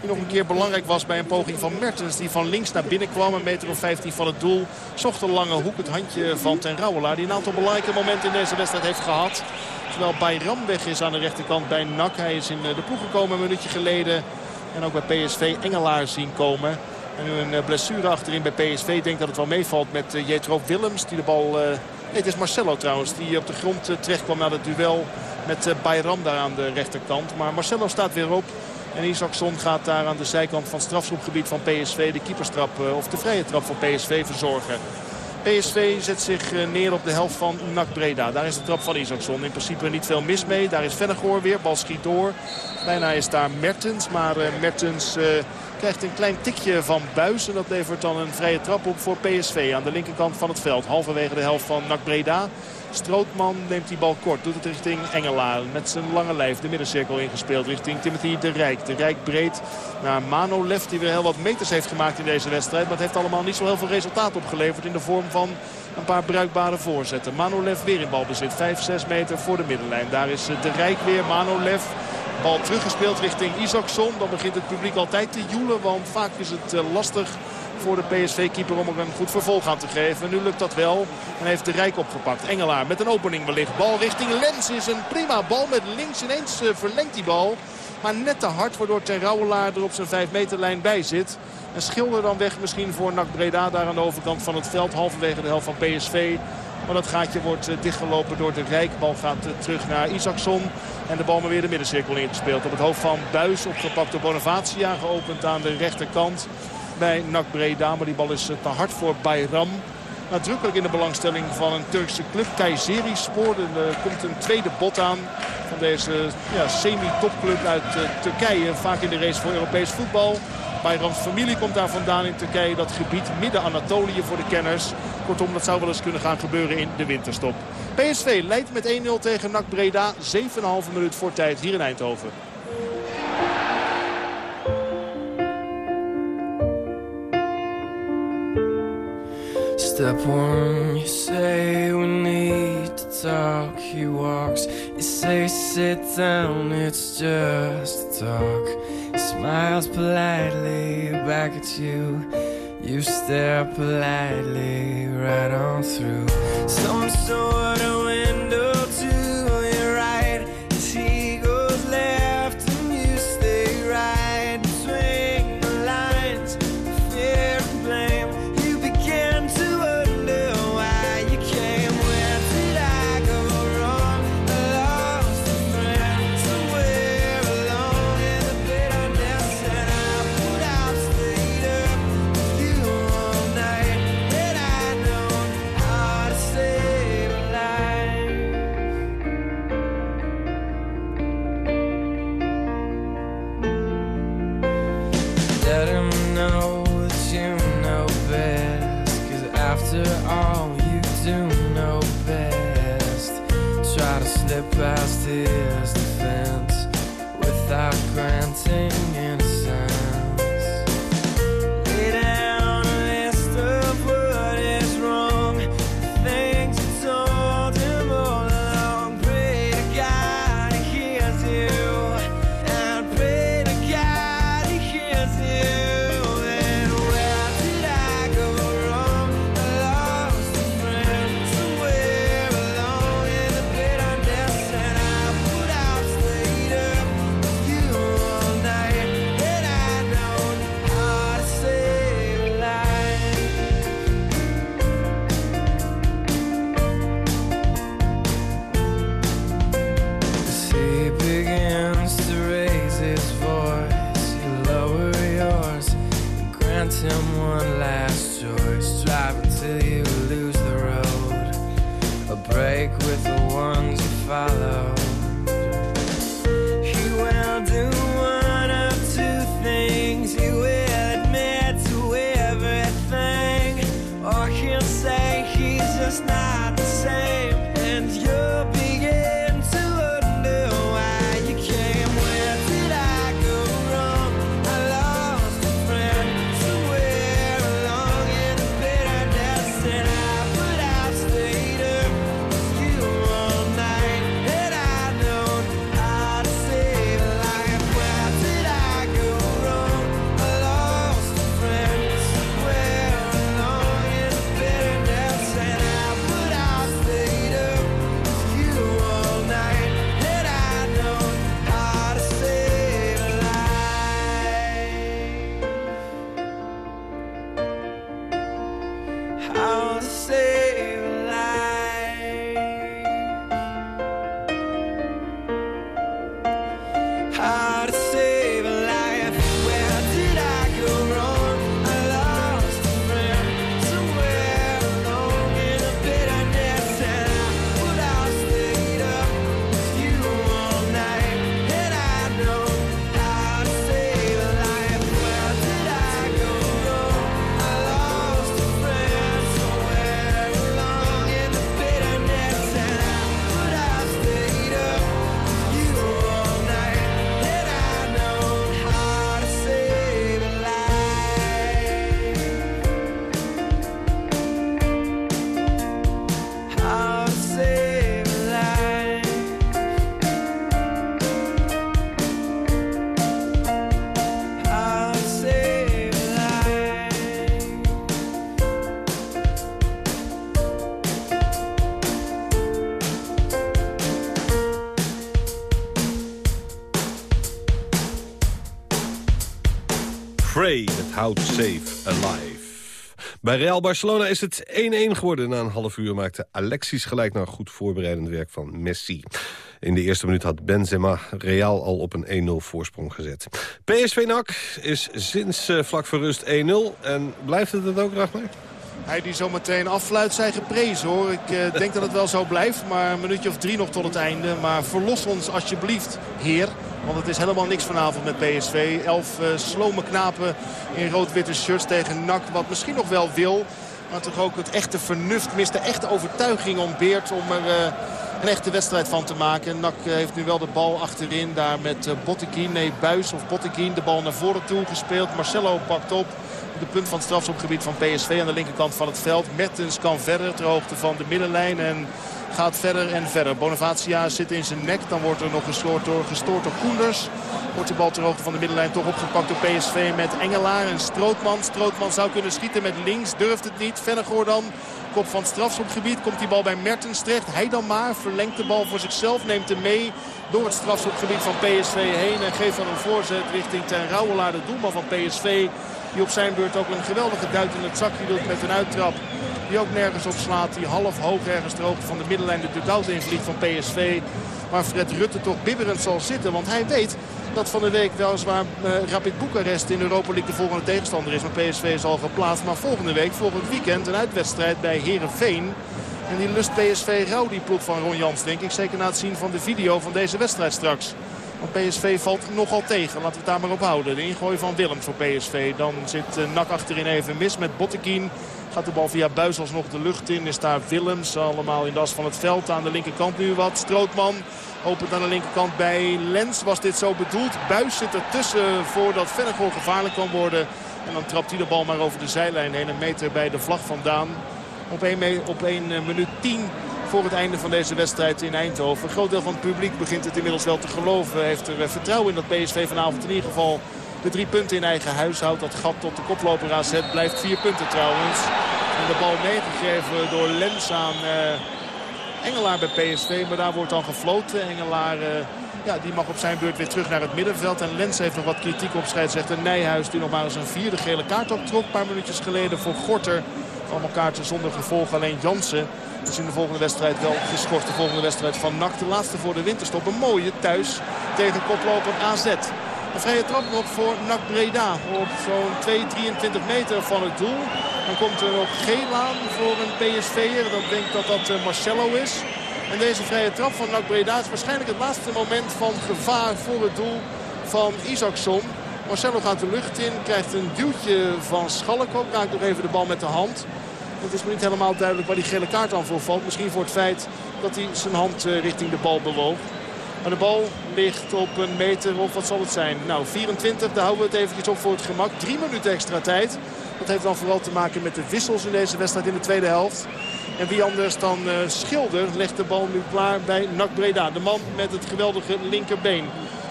[SPEAKER 5] Die nog een keer belangrijk was bij een poging van Mertens. Die van links naar binnen kwam. Een meter of 15 van het doel. Zocht een lange hoek. Het handje van Ten Rouwelaar. Die een aantal belangrijke momenten in deze wedstrijd heeft gehad. Terwijl Bayram weg is aan de rechterkant bij NAC. Hij is in de ploeg gekomen een minuutje geleden. En ook bij PSV Engelaar zien komen. En nu een blessure achterin bij PSV. Denk dat het wel meevalt met Jetro Willems. Die de bal... Nee, het is Marcelo trouwens. Die op de grond terecht kwam na het duel met Bayram daar aan de rechterkant. Maar Marcelo staat weer op. En Isaacson gaat daar aan de zijkant van het strafschopgebied van PSV de keeperstrap of de vrije trap van PSV verzorgen. PSV zet zich neer op de helft van NAC Breda. Daar is de trap van Isaacson. In principe niet veel mis mee. Daar is Vennegoor weer. Bal schiet door. Bijna is daar Mertens. Maar Mertens krijgt een klein tikje van Buis. En dat levert dan een vrije trap op voor PSV aan de linkerkant van het veld. Halverwege de helft van NAC Breda. Strootman neemt die bal kort. Doet het richting Engelaar. Met zijn lange lijf de middencirkel ingespeeld. Richting Timothy de Rijk. De Rijk breed naar Manolev. Die weer heel wat meters heeft gemaakt in deze wedstrijd. Maar het heeft allemaal niet zo heel veel resultaat opgeleverd. In de vorm van een paar bruikbare voorzetten. Manolev weer in balbezit. 5, 6 meter voor de middenlijn. Daar is de Rijk weer. Manolev. Bal teruggespeeld richting Isaacson. Dan begint het publiek altijd te joelen. Want vaak is het eh, lastig voor de PSV-keeper om er een goed vervolg aan te geven. Nu lukt dat wel en heeft de Rijk opgepakt. Engelaar met een opening wellicht. Bal richting Lens is een prima bal. Met links ineens eh, verlengt die bal. Maar net te hard waardoor Ten er op zijn 5 meterlijn bij zit. En Schilder dan weg misschien voor NAC Breda daar aan de overkant van het veld. Halverwege de helft van PSV. Maar dat gaatje wordt eh, dichtgelopen door de Rijk. Bal gaat eh, terug naar Isaacson. En de bal maar weer de middencirkel ingespeeld. Op het hoofd van Buis opgepakt door Bonavacia. Geopend aan de rechterkant bij NAC Breda. Maar die bal is te hard voor Bayram. Nadrukkelijk in de belangstelling van een Turkse club. Kayseri spoorde. Er komt een tweede bot aan van deze ja, semi-topclub uit Turkije. Vaak in de race voor Europees voetbal. Bayrams familie komt daar vandaan in Turkije. Dat gebied midden-Anatolië voor de kenners. Kortom, dat zou wel eens kunnen gaan gebeuren in de winterstop. PSV leidt met 1-0 tegen NAC Breda. 7,5 minuut voor tijd hier in Eindhoven.
[SPEAKER 11] Step one, you say we need to talk. He walks, you say sit down, it's just talk. Smiles politely back at you. You stare politely right on through some sort of window with the ones you follow.
[SPEAKER 4] Pray met How to Save a Life. Bij Real Barcelona is het 1-1 geworden. Na een half uur maakte Alexis gelijk naar goed voorbereidend werk van Messi. In de eerste minuut had Benzema Real al op een 1-0 voorsprong gezet. PSV NAC is sinds eh, vlak voor rust 1-0. En blijft het het ook, Ragnar?
[SPEAKER 5] Hij die zo meteen affluit zijn geprezen hoor. Ik eh, denk dat het wel zo blijft. Maar een minuutje of drie nog tot het einde. Maar verlos ons alsjeblieft, heer. Want het is helemaal niks vanavond met PSV. Elf eh, slome knapen in rood-witte shirts tegen NAC. Wat misschien nog wel wil. Maar toch ook het echte vernuft mist. De echte overtuiging om Beert om er eh, een echte wedstrijd van te maken. NAC eh, heeft nu wel de bal achterin. Daar met uh, Botteguin, nee Buis of Botteguin de bal naar voren toe gespeeld. Marcelo pakt op. Op de punt van het strafschopgebied van PSV aan de linkerkant van het veld. Mertens kan verder ter hoogte van de middenlijn. En gaat verder en verder. Bonavacia zit in zijn nek. Dan wordt er nog gestoord door, gestoord door Koenders. Wordt de bal ter hoogte van de middenlijn toch opgepakt door PSV met Engelaar en Strootman. Strootman zou kunnen schieten met links. Durft het niet. Vennegoor dan. Kop van het strafschopgebied. Komt die bal bij Mertens terecht. Hij dan maar. Verlengt de bal voor zichzelf. Neemt hem mee door het strafschopgebied van PSV heen. En geeft dan een voorzet richting Ten Rauwelaar, de doelman van PSV. Die op zijn beurt ook een geweldige duit in het zakje doet met een uittrap. Die ook nergens op slaat. Die half hoog ergens ter hoogte van de middenlijn de dugout invliegt van PSV. Waar Fred Rutte toch bibberend zal zitten. Want hij weet dat van de week weliswaar uh, Rapid Boekarest in Europa League de volgende tegenstander is. Maar PSV is al geplaatst. Maar volgende week, volgend weekend, een uitwedstrijd bij Herenveen. En die lust PSV rauw, die ploeg van Ron Jans, denk ik. Zeker na het zien van de video van deze wedstrijd straks. Want PSV valt nogal tegen. Laten we het daar maar op houden. De ingooi van Willem voor PSV. Dan zit uh, Nak achterin even mis met Bottekin. Gaat de bal via Buis alsnog de lucht in. Is daar Willems allemaal in de as van het veld. Aan de linkerkant nu wat. Strootman opent aan de linkerkant bij Lens. Was dit zo bedoeld? Buis zit ertussen voordat Vennegoor gevaarlijk kan worden. En dan trapt hij de bal maar over de zijlijn heen. Een meter bij de vlag vandaan. Op 1, op 1 minuut 10 voor het einde van deze wedstrijd in Eindhoven. Een groot deel van het publiek begint het inmiddels wel te geloven. Heeft er vertrouwen in dat PSV vanavond in ieder geval de drie punten in eigen huis houdt. Dat gat tot de koploper AZ blijft vier punten trouwens. En de bal meegegeven door Lens aan uh, Engelaar bij PSV. Maar daar wordt dan gefloten. Engelaar... Uh, ja, die mag op zijn beurt weer terug naar het middenveld. En Lens heeft nog wat kritiek op scheidsrechter Nijhuis. Die nog maar eens een vierde gele kaart optrok. Een paar minuutjes geleden voor Gorter. Allemaal kaarten zonder gevolg. Alleen Jansen is in de volgende wedstrijd wel geschorst. De volgende wedstrijd van NAC. De laatste voor de winterstop. Een mooie thuis tegen koploper AZ. Een vrije trap nog voor NAC Breda. Op zo'n 2,23 meter van het doel. Dan komt er nog geel aan voor een PSV'er. Dan denk dat dat eh, Marcelo is. En deze vrije trap van NAC Breda is waarschijnlijk het laatste moment van gevaar voor het doel van Isaacson. Marcelo gaat de lucht in, krijgt een duwtje van Schalk ook. Raakt nog even de bal met de hand. Het is me niet helemaal duidelijk waar die gele kaart aan voor valt. Misschien voor het feit dat hij zijn hand eh, richting de bal bewoog. Maar de bal ligt op een meter of wat zal het zijn? Nou, 24, daar houden we het eventjes op voor het gemak. Drie minuten extra tijd. Dat heeft dan vooral te maken met de wissels in deze wedstrijd in de tweede helft. En wie anders dan uh, Schilder legt de bal nu klaar bij NAC Breda. De man met het geweldige linkerbeen.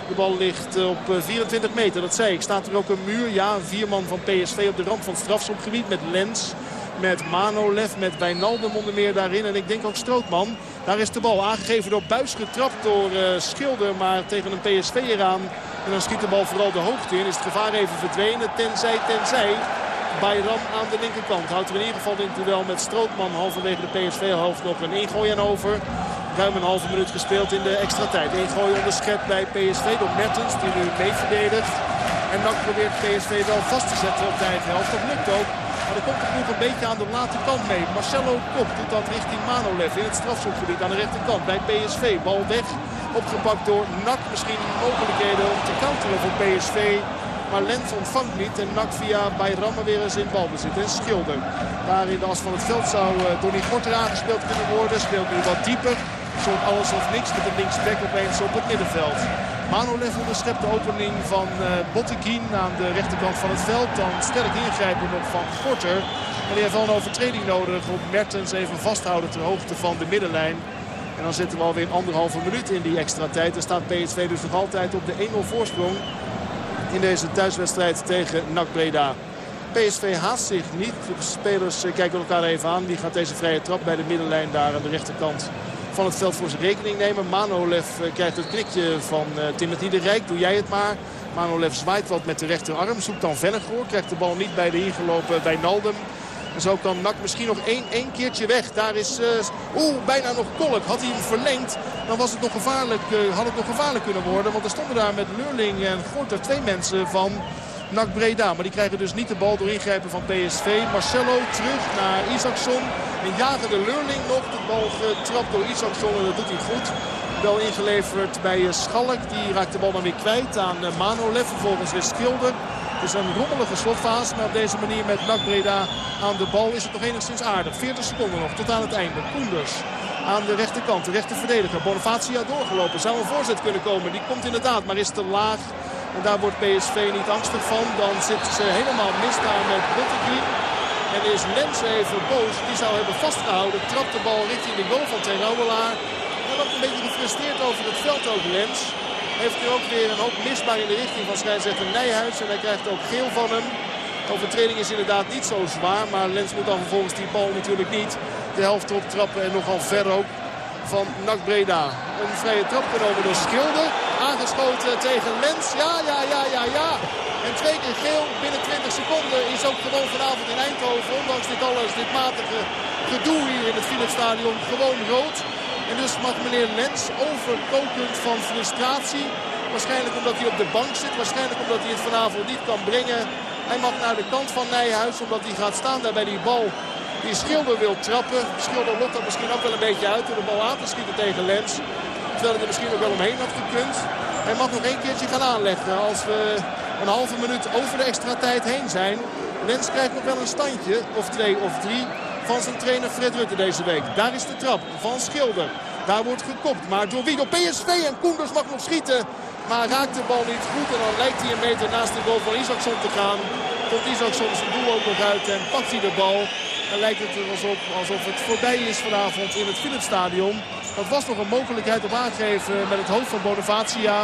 [SPEAKER 5] De bal ligt op 24 meter, dat zei ik. Staat er ook een muur? Ja, vier man van PSV op de rand van het strafschopgebied met Lens. Met Manolev, met Wijnaldum onder meer daarin. En ik denk ook Strootman. Daar is de bal aangegeven door Buis, getrapt door uh, Schilder. Maar tegen een PSV eraan. En dan schiet de bal vooral de hoogte in. Is het gevaar even verdwenen. Tenzij, tenzij. Bayram aan de linkerkant. Houdt er in ieder geval in het duel met Strootman. Halverwege de PSV-hoofd nog een ingooi aan over. Ruim een halve minuut gespeeld in de extra tijd. Ingooi onderschept bij PSV door Mertens. Die nu mee verdedigt. En dan probeert PSV wel vast te zetten op de eigen helft. Dat lukt ook. Er komt de ploeg een beetje aan de late kant mee. Marcelo Kop doet dat richting Manolev in het strafschopgebied aan de rechterkant bij PSV. Bal weg, opgepakt door Nak. Misschien mogelijkheden om te counteren voor PSV. Maar Lens ontvangt niet en Nak via Bayram weer eens in balbezit. En Schilder. Daar in de as van het veld zou door die korter aangespeeld kunnen worden. Speelt nu wat dieper. Zo'n alles of niks met een linksback opeens op het middenveld. Manolev onderschept de opening van uh, Botteguin aan de rechterkant van het veld. Dan sterk ingrijpen nog van Gorter. En die heeft wel een overtreding nodig op Mertens even vasthouden ter hoogte van de middenlijn. En dan zitten we alweer anderhalve minuut in die extra tijd. Dan staat PSV dus nog altijd op de 1-0 voorsprong in deze thuiswedstrijd tegen NAC Breda. PSV haast zich niet. De spelers eh, kijken elkaar even aan. Die gaat deze vrije trap bij de middenlijn daar aan de rechterkant van het veld voor zijn rekening nemen. Manolev eh, krijgt het knikje van uh, Timothy de Rijk. Doe jij het maar. Manolev zwaait wat met de rechterarm. Zoekt dan Vennegoor. Krijgt de bal niet bij de ingelopen bij Naldum. En zo kan Nak misschien nog één, één keertje weg. Daar is uh, oeh, bijna nog Kolk. Had hij hem verlengd, dan was het nog gevaarlijk, had het nog gevaarlijk kunnen worden. Want er stonden daar met Leurling en Gorter twee mensen van NAC Breda. Maar die krijgen dus niet de bal door ingrijpen van PSV. Marcelo terug naar Isaacson. En jagen de Leurling nog. De bal getrapt door Isaacson en dat doet hij goed. Wel ingeleverd bij Schalk. Die raakt de bal dan weer kwijt aan Manolev. Vervolgens weer Schilder. Het is een rommelige slotfase. Maar op deze manier met NAC Breda aan de bal is het nog enigszins aardig. 40 seconden nog tot aan het einde. Koenders aan de rechterkant. De rechterverdediger. Bonifacia doorgelopen. Zou een voorzet kunnen komen. Die komt inderdaad, maar is te laag. En daar wordt PSV niet angstig van. Dan zitten ze helemaal mis daar met Botteguin. En is Lens even boos. Die zou hebben vastgehouden. Trapt de bal richting de goal van Ten Rouwelaar. En een beetje gefrustreerd over het veld ook Lens. Heeft er ook weer een hoop misbaar in de richting van scheidsrechter Nijhuis. En hij krijgt ook geel van hem. De overtreding is inderdaad niet zo zwaar. Maar Lens moet dan vervolgens die bal natuurlijk niet de helft optrappen. En nogal ver ook van NAC Breda. Een vrije trap genomen door Schilder. Aangeschoten tegen Lens. Ja, ja, ja, ja, ja. En twee keer geel binnen 20 seconden is ook gewoon vanavond in Eindhoven. Ondanks dit alles, dit matige gedoe hier in het Philipsstadion, gewoon rood. En dus mag meneer Lens overkokend van frustratie. Waarschijnlijk omdat hij op de bank zit. Waarschijnlijk omdat hij het vanavond niet kan brengen. Hij mag naar de kant van Nijhuis omdat hij gaat staan daar bij die bal. Die Schilder wil trappen. Schilder lokt dat misschien ook wel een beetje uit door de bal aan te schieten tegen Lens. Terwijl hij er misschien ook wel omheen had gekund. Hij mag nog één keertje gaan aanleggen als we een halve minuut over de extra tijd heen zijn. Lens krijgt nog wel een standje of twee of drie van zijn trainer Fred Rutte deze week. Daar is de trap van Schilder. Daar wordt gekopt. Maar door wie? Door PSV. En Koenders mag nog schieten. Maar raakt de bal niet goed. En dan lijkt hij een meter naast de goal van Isaacson te gaan. Komt Isaacson zijn doel ook nog uit en pakt hij de bal. En lijkt het er alsof, alsof het voorbij is vanavond in het Philipsstadion. Dat was nog een mogelijkheid om aangegeven met het hoofd van Bonavacia.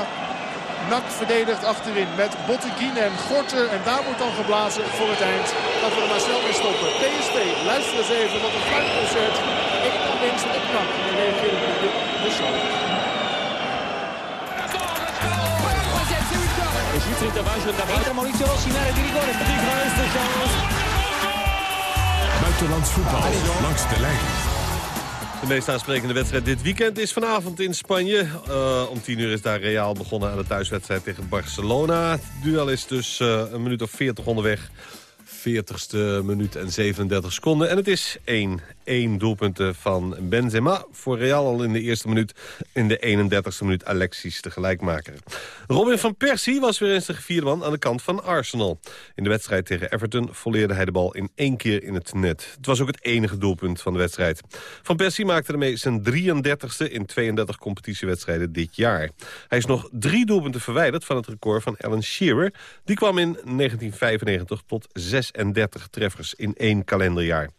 [SPEAKER 5] Nak verdedigt achterin met Botteguin en Gorter. En daar wordt dan geblazen voor het eind. Dat we er maar snel mee stoppen. PSV, luister eens even wat een fluitconcert. 1 winst op Nak. En reageert op de, de show.
[SPEAKER 12] Maurizio Rossi in area di rigore. Di grootste chance.
[SPEAKER 13] Buitenlands voetbal langs de lijn.
[SPEAKER 4] De meest aansprekende wedstrijd dit weekend is vanavond in Spanje. Uh, om 10 uur is daar Real begonnen aan de thuiswedstrijd tegen Barcelona. Het duel is dus uh, een minuut of 40 onderweg. 40ste minuut en 37 seconden. En het is 1. 1 doelpunten van Benzema. Voor Real al in de eerste minuut. In de 31ste minuut Alexis de gelijkmaker. Robin van Persie was weer eens de vierde man aan de kant van Arsenal. In de wedstrijd tegen Everton volleerde hij de bal in één keer in het net. Het was ook het enige doelpunt van de wedstrijd. Van Persie maakte ermee zijn 33ste in 32 competitiewedstrijden dit jaar. Hij is nog drie doelpunten verwijderd van het record van Alan Shearer. Die kwam in 1995 tot 36 treffers in één kalenderjaar.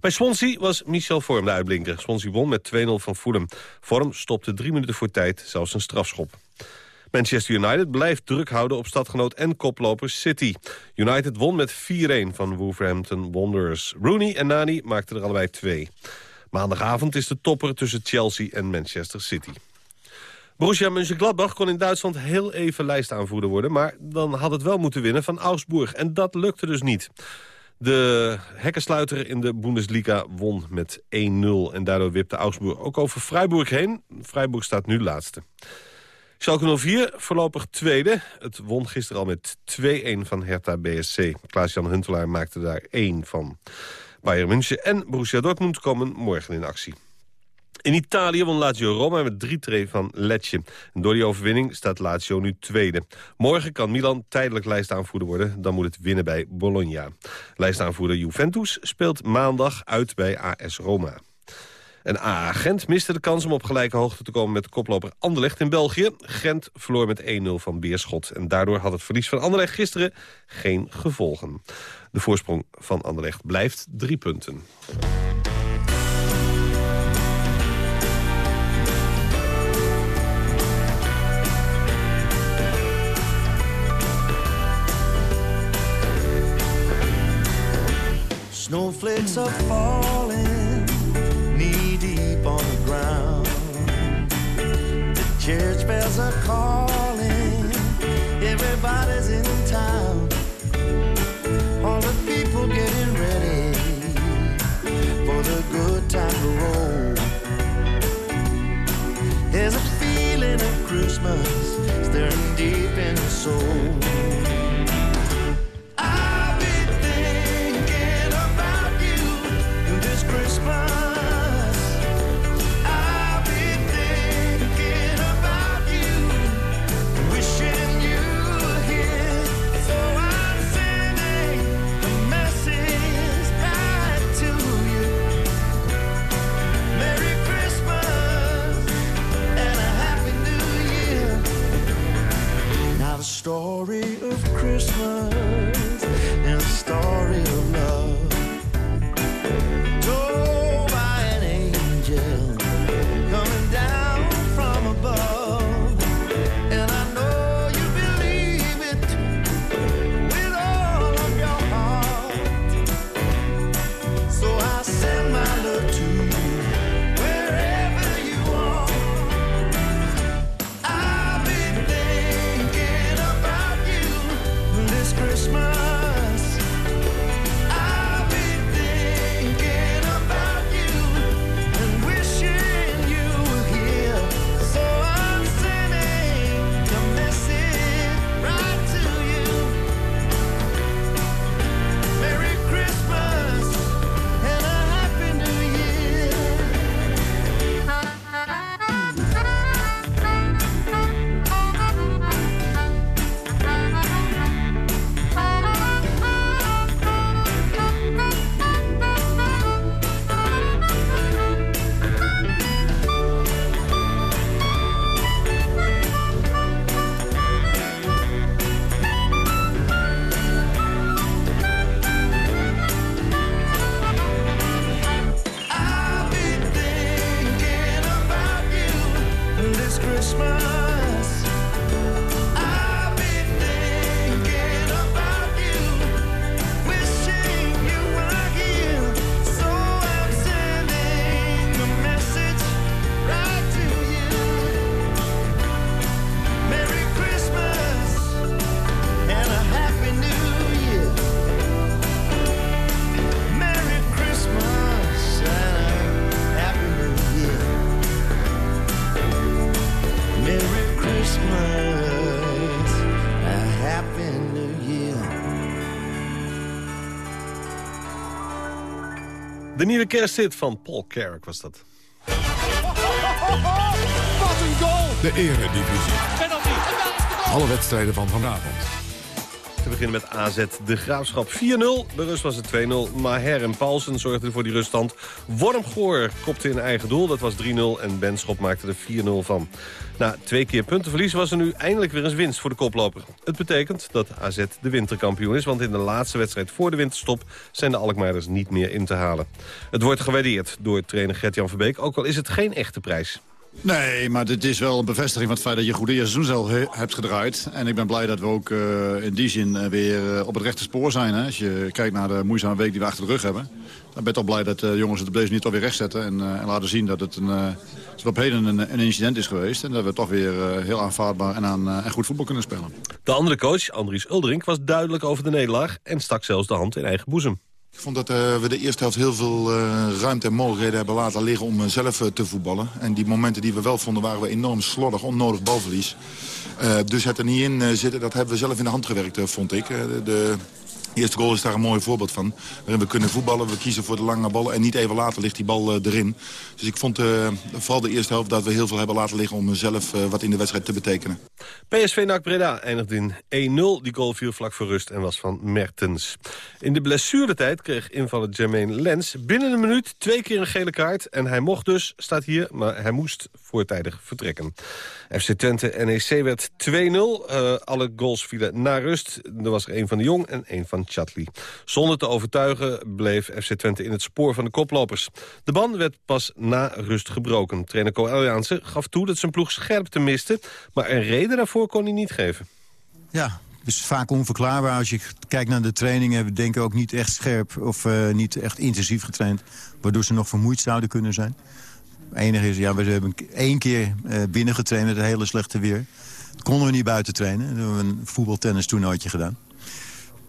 [SPEAKER 4] Bij Swansea was Michel Vorm de uitblinker. Swansea won met 2-0 van Fulham. Vorm stopte drie minuten voor tijd, zelfs een strafschop. Manchester United blijft druk houden op stadgenoot en koploper City. United won met 4-1 van Wolverhampton Wanderers. Rooney en Nani maakten er allebei twee. Maandagavond is de topper tussen Chelsea en Manchester City. Borussia Mönchengladbach kon in Duitsland heel even lijstaanvoerder worden... maar dan had het wel moeten winnen van Augsburg. En dat lukte dus niet. De hekkensluiter in de Bundesliga won met 1-0. En daardoor wipte Augsburg ook over Freiburg heen. Freiburg staat nu laatste. Schalke 04 voorlopig tweede. Het won gisteren al met 2-1 van Hertha BSC. Klaas-Jan Huntelaar maakte daar 1 van. Bayern München en Borussia Dortmund komen morgen in actie. In Italië won Lazio Roma met 3-2 van Lecce. Door die overwinning staat Lazio nu tweede. Morgen kan Milan tijdelijk lijstaanvoerder worden. Dan moet het winnen bij Bologna. Lijstaanvoerder Juventus speelt maandag uit bij AS Roma. En AA Gent miste de kans om op gelijke hoogte te komen met de koploper Anderlecht in België. Gent verloor met 1-0 van Beerschot. En daardoor had het verlies van Anderlecht gisteren geen gevolgen. De voorsprong van Anderlecht blijft drie punten.
[SPEAKER 14] Snowflakes are falling knee deep on the ground. The church bells are calling, everybody's in town. All the people getting ready for the good time to roll. There's a feeling of Christmas stirring deep in the soul.
[SPEAKER 11] story of Christmas.
[SPEAKER 4] De nieuwe kersthit van Paul Carrick was dat.
[SPEAKER 15] Wat een goal!
[SPEAKER 13] De Eredivisie.
[SPEAKER 15] Penalty.
[SPEAKER 13] Alle wedstrijden van vanavond.
[SPEAKER 4] Te beginnen met AZ De Graafschap 4-0. Bij rust was het 2-0. Maher en Paulsen zorgden voor die ruststand. Wormgoor kopte in eigen doel. Dat was 3-0. En Benschop maakte er 4-0 van. Na twee keer puntenverlies was er nu eindelijk weer eens winst voor de koploper. Het betekent dat AZ de winterkampioen is. Want in de laatste wedstrijd voor de winterstop zijn de Alkmaarders niet meer in te halen. Het wordt gewaardeerd door trainer Gert-Jan Verbeek. Ook al is het geen echte prijs.
[SPEAKER 10] Nee, maar dit is wel een bevestiging van het feit dat je een goed eerste seizoen zelf he- hebt gedraaid. En ik ben blij dat we ook eh, in die zin eh, weer eh, op het rechte spoor zijn. Hè. Als je kijkt naar de moeizame week die we achter de rug hebben. Dan ben ik toch blij dat de jongens het op deze manier toch weer rechtzetten. En, en laten zien dat het een, op heden een, een incident is geweest. En dat we toch weer heel aanvaardbaar en, aan, en goed voetbal kunnen spelen.
[SPEAKER 4] De andere coach, Andries Uldrink, was duidelijk over de nederlaag... en stak zelfs de hand in eigen boezem.
[SPEAKER 16] Ik vond dat eh, we de eerste helft heel veel eh, ruimte en mogelijkheden hebben laten liggen om eh, zelf te voetballen. En die momenten die we wel vonden waren we enorm slordig, onnodig balverlies. Dus het er niet in zitten, dat hebben we zelf in de hand gewerkt, vond ik. De, de eerste goal is daar een mooi voorbeeld van. Waarin we kunnen voetballen, we kiezen voor de lange bal en niet even later ligt die bal eh, erin. Dus ik vond eh, vooral de eerste helft dat we heel veel hebben laten liggen om zelf eh, wat in de wedstrijd te betekenen.
[SPEAKER 4] PSV NAC Breda eindigde in 1-0. Die goal viel vlak voor rust en was van Mertens. In de blessuretijd kreeg invaller Jermaine Lens binnen een minuut twee keer een gele kaart. En hij mocht dus, staat hier, maar hij moest voortijdig vertrekken. FC Twente NEC werd 2-0. Eh, alle goals vielen na rust. Er was er één van de Jong en één van Chatli. Zonder te overtuigen bleef FC Twente in het spoor van de koplopers. De band werd pas na rust gebroken. Trainer Eljaanse gaf toe dat zijn ploeg scherpte miste... maar een reden daarvoor kon hij niet geven.
[SPEAKER 17] Ja, is vaak onverklaarbaar. Als je kijkt naar de trainingen, we denken ook niet echt scherp... of eh, niet echt intensief getraind, waardoor ze nog vermoeid zouden kunnen zijn. Het enige is, ja, we hebben één keer eh, binnengetraind met het hele slechte weer. Dat konden we niet buiten trainen. Dan hebben we een voetbaltennis toernooitje gedaan.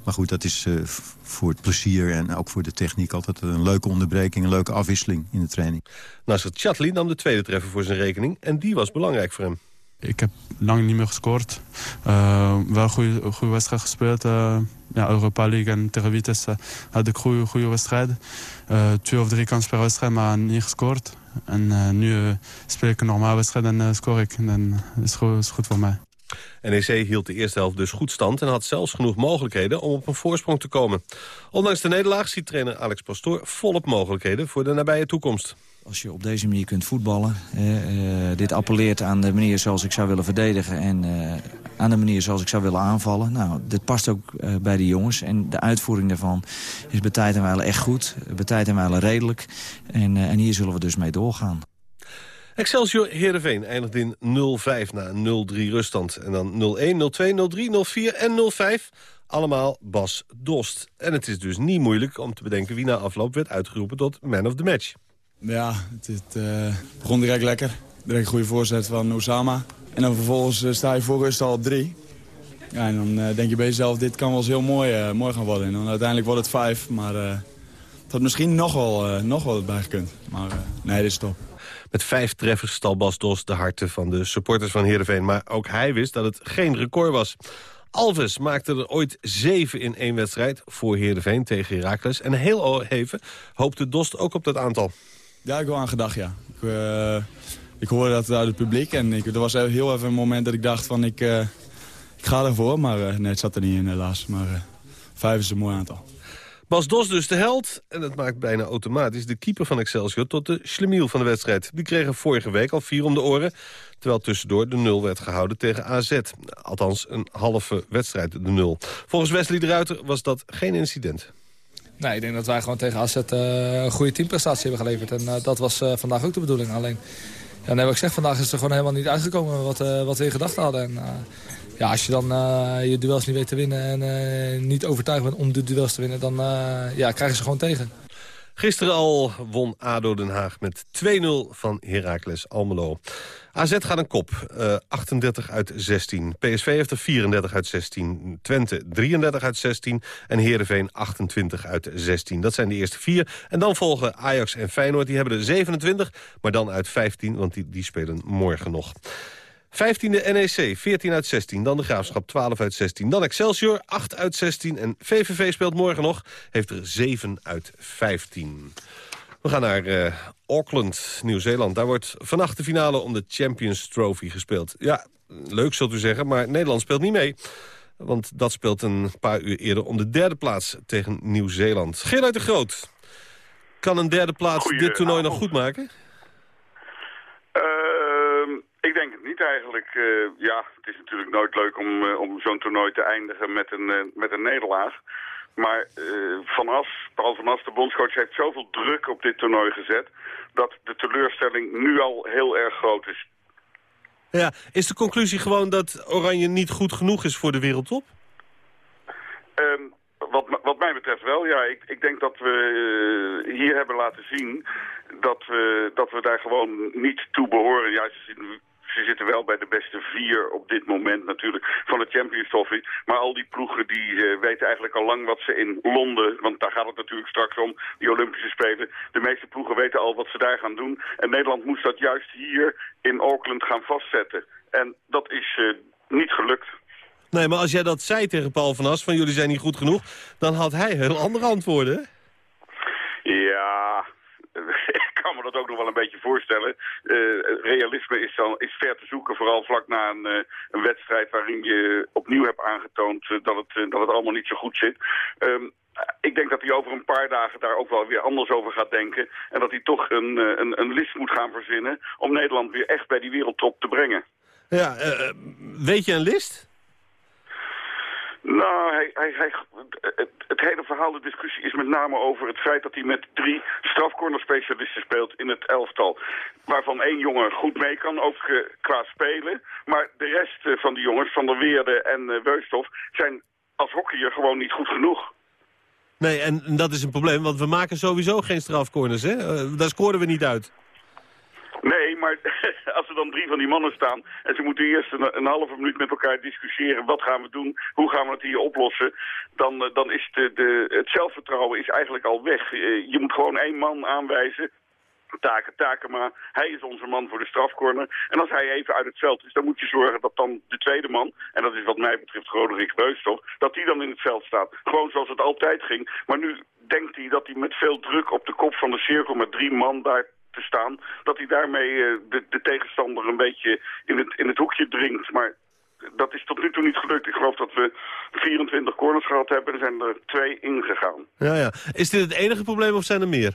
[SPEAKER 17] Maar goed, dat is eh, voor het plezier en ook voor de techniek altijd een leuke onderbreking, een leuke afwisseling in de training.
[SPEAKER 4] Nasser Chatli nam de tweede treffer voor zijn rekening en die was belangrijk voor hem.
[SPEAKER 18] Ik heb lang niet meer gescoord. Uh, wel een goede, goede wedstrijd gespeeld. Uh, ja, Europa League en tegen Vitesse had ik goede, goede wedstrijden. Uh, twee of drie kansen per wedstrijd, maar niet gescoord. En nu speel ik een normale wedstrijd en score ik. En dan is is goed voor mij.
[SPEAKER 4] NEC hield de eerste helft dus goed stand... en had zelfs genoeg mogelijkheden om op een voorsprong te komen. Ondanks de nederlaag ziet trainer Alex Pastoor volop mogelijkheden... voor de nabije toekomst.
[SPEAKER 19] Als je op deze manier kunt voetballen, eh, dit appelleert aan de manier zoals ik zou willen verdedigen... en uh, aan de manier zoals ik zou willen aanvallen. Nou, dit past ook uh, bij de jongens. En de uitvoering daarvan is bij tijd en wijle echt goed. Bij tijd en wijle redelijk. En, en hier zullen we dus mee doorgaan.
[SPEAKER 4] Excelsior Heerenveen eindigt in 0-5 na 0-3 ruststand. En dan 0-1, 0-2, 0-3, 0-4 en 0-5. Allemaal Bas Dost. En het is dus niet moeilijk om te bedenken wie na afloop werd uitgeroepen tot man of the match.
[SPEAKER 6] Ja, het, het begon direct lekker. Direct een goede voorzet van Osama. En dan vervolgens uh, sta je voor rust al op drie. Ja, en dan eh, denk je bij jezelf, dit kan wel eens heel mooi, eh, mooi gaan worden. En dan uiteindelijk wordt het vijf, maar eh, het had misschien nog wel, eh, nog wel bijgekund. Maar eh, nee, dit is top.
[SPEAKER 4] Met vijf treffers stal Bas Dos de harten van de supporters van Heerenveen. Maar ook hij wist dat het geen record was. Alves maakte er ooit zeven in één wedstrijd voor Heerenveen tegen Heracles. En heel even hoopte Dost ook op dat aantal.
[SPEAKER 6] Heb ik wel aan gedacht, ja. Ik, eh, ik hoorde dat uit het publiek en ik, er was heel even een moment dat ik dacht van ik, eh, ik ga ervoor. Maar eh, nee, het zat er niet in helaas. Maar vijf is een mooi aantal.
[SPEAKER 4] Bas Dos dus de held. En dat maakt bijna automatisch de keeper van Excelsior tot de schlemiel van de wedstrijd. Die kregen vorige week al vier om de oren. Terwijl tussendoor de nul werd gehouden tegen AZ. Althans, een halve wedstrijd de nul. Volgens Wesley de Ruiter was dat geen incident.
[SPEAKER 20] Nee, ik denk dat wij gewoon tegen AZ uh, een goede teamprestatie hebben geleverd. En uh, dat was uh, vandaag ook de bedoeling. Alleen, ja, nee, wat ik zeg, vandaag is er gewoon helemaal niet uitgekomen wat, wat we in gedachten hadden. En, ja, als je dan je duels niet weet te winnen en niet overtuigd bent om de duels te winnen... dan ja, krijgen ze gewoon tegen.
[SPEAKER 4] Gisteren al won ADO Den Haag met 2-0 van Heracles Almelo. AZ gaat een kop, uh, 38 uit 16. PSV heeft er 34 uit 16. Twente 33 uit 16. En Heerenveen 28 uit 16. Dat zijn de eerste vier. En dan volgen Ajax en Feyenoord. Die hebben er 27, maar dan uit 15, want die, die spelen morgen nog. 15e NEC, 14 uit 16. Dan de Graafschap, 12 uit 16. Dan Excelsior, 8 uit 16. En VVV speelt morgen nog, heeft er 7 uit 15. We gaan naar uh, Auckland, Nieuw-Zeeland. Daar wordt vannacht de finale om de Champions Trophy gespeeld. Ja, leuk zult u zeggen, maar Nederland speelt niet mee. Want dat speelt een paar uur eerder om de derde plaats tegen Nieuw-Zeeland. Gerard de Groot, kan een derde plaats Goeie dit toernooi avond. nog goed maken?
[SPEAKER 21] Ik denk het niet eigenlijk. Uh, ja, het is natuurlijk nooit leuk om, uh, om zo'n toernooi te eindigen met een, uh, met een nederlaag. Maar Van As, Paul Van As, de bondscoach, heeft zoveel druk op dit toernooi gezet... dat de teleurstelling nu al heel erg groot is.
[SPEAKER 4] Ja, is de conclusie gewoon dat Oranje niet goed genoeg is voor de wereldtop?
[SPEAKER 21] Um, wat, wat mij betreft wel, ja. Ik, ik denk dat we hier hebben laten zien dat we, dat we daar gewoon niet toe behoren. Ja, ze, ze zitten wel bij de beste vier op dit moment natuurlijk van de Champions Trophy. Maar al die ploegen die uh, weten eigenlijk al lang wat ze in Londen, want daar gaat het natuurlijk straks om, die Olympische Spelen. De meeste ploegen weten al wat ze daar gaan doen. En Nederland moest dat juist hier in Auckland gaan vastzetten. En dat is uh, niet gelukt.
[SPEAKER 4] Nee, maar als jij dat zei tegen Paul van As, van jullie zijn niet goed genoeg... dan had hij heel andere antwoorden,
[SPEAKER 21] Ja, kan me dat ook nog wel een beetje voorstellen. Uh, realisme is, dan, is ver te zoeken, vooral vlak na een, uh, een wedstrijd... waarin je opnieuw hebt aangetoond uh, dat, het, dat het allemaal niet zo goed zit. Um, ik denk dat hij over een paar dagen daar ook wel weer anders over gaat denken. En dat hij toch een, een, een list moet gaan verzinnen... om Nederland weer echt bij die wereldtop te brengen.
[SPEAKER 4] Ja, weet je een list?
[SPEAKER 21] Nou, het, hele verhaal, de discussie is met name over het feit dat hij met drie strafcornerspecialisten speelt in het elftal. Waarvan één jongen goed mee kan, ook uh, qua spelen. Maar de rest uh, van die jongens, Van der Weerde en uh, Weusthof, zijn als hockeyer gewoon niet goed genoeg.
[SPEAKER 4] Nee, en dat is een probleem, want we maken sowieso geen strafcorners, hè? daar scoren we niet uit.
[SPEAKER 21] Nee, maar [laughs] als er dan drie van die mannen staan... en ze moeten eerst een, een, halve minuut met elkaar discussiëren... wat gaan we doen, hoe gaan we het hier oplossen... dan, dan is de, de, het zelfvertrouwen is eigenlijk al weg. Je moet gewoon één man aanwijzen... Taken, Takema, hij is onze man voor de strafcorner. En als hij even uit het veld is, dan moet je zorgen dat dan de tweede man... en dat is wat mij betreft Roderick Reusstof... dat die dan in het veld staat. Gewoon zoals het altijd ging. Maar nu denkt hij dat hij met veel druk op de kop van de cirkel... met drie man daar staan, dat hij daarmee uh, de, de, tegenstander een beetje in het, in het hoekje dringt. Maar dat is tot nu toe niet gelukt. Ik geloof dat we 24 corners gehad hebben. Er zijn er twee ingegaan.
[SPEAKER 4] Ja, ja. Is dit het enige probleem of zijn er meer?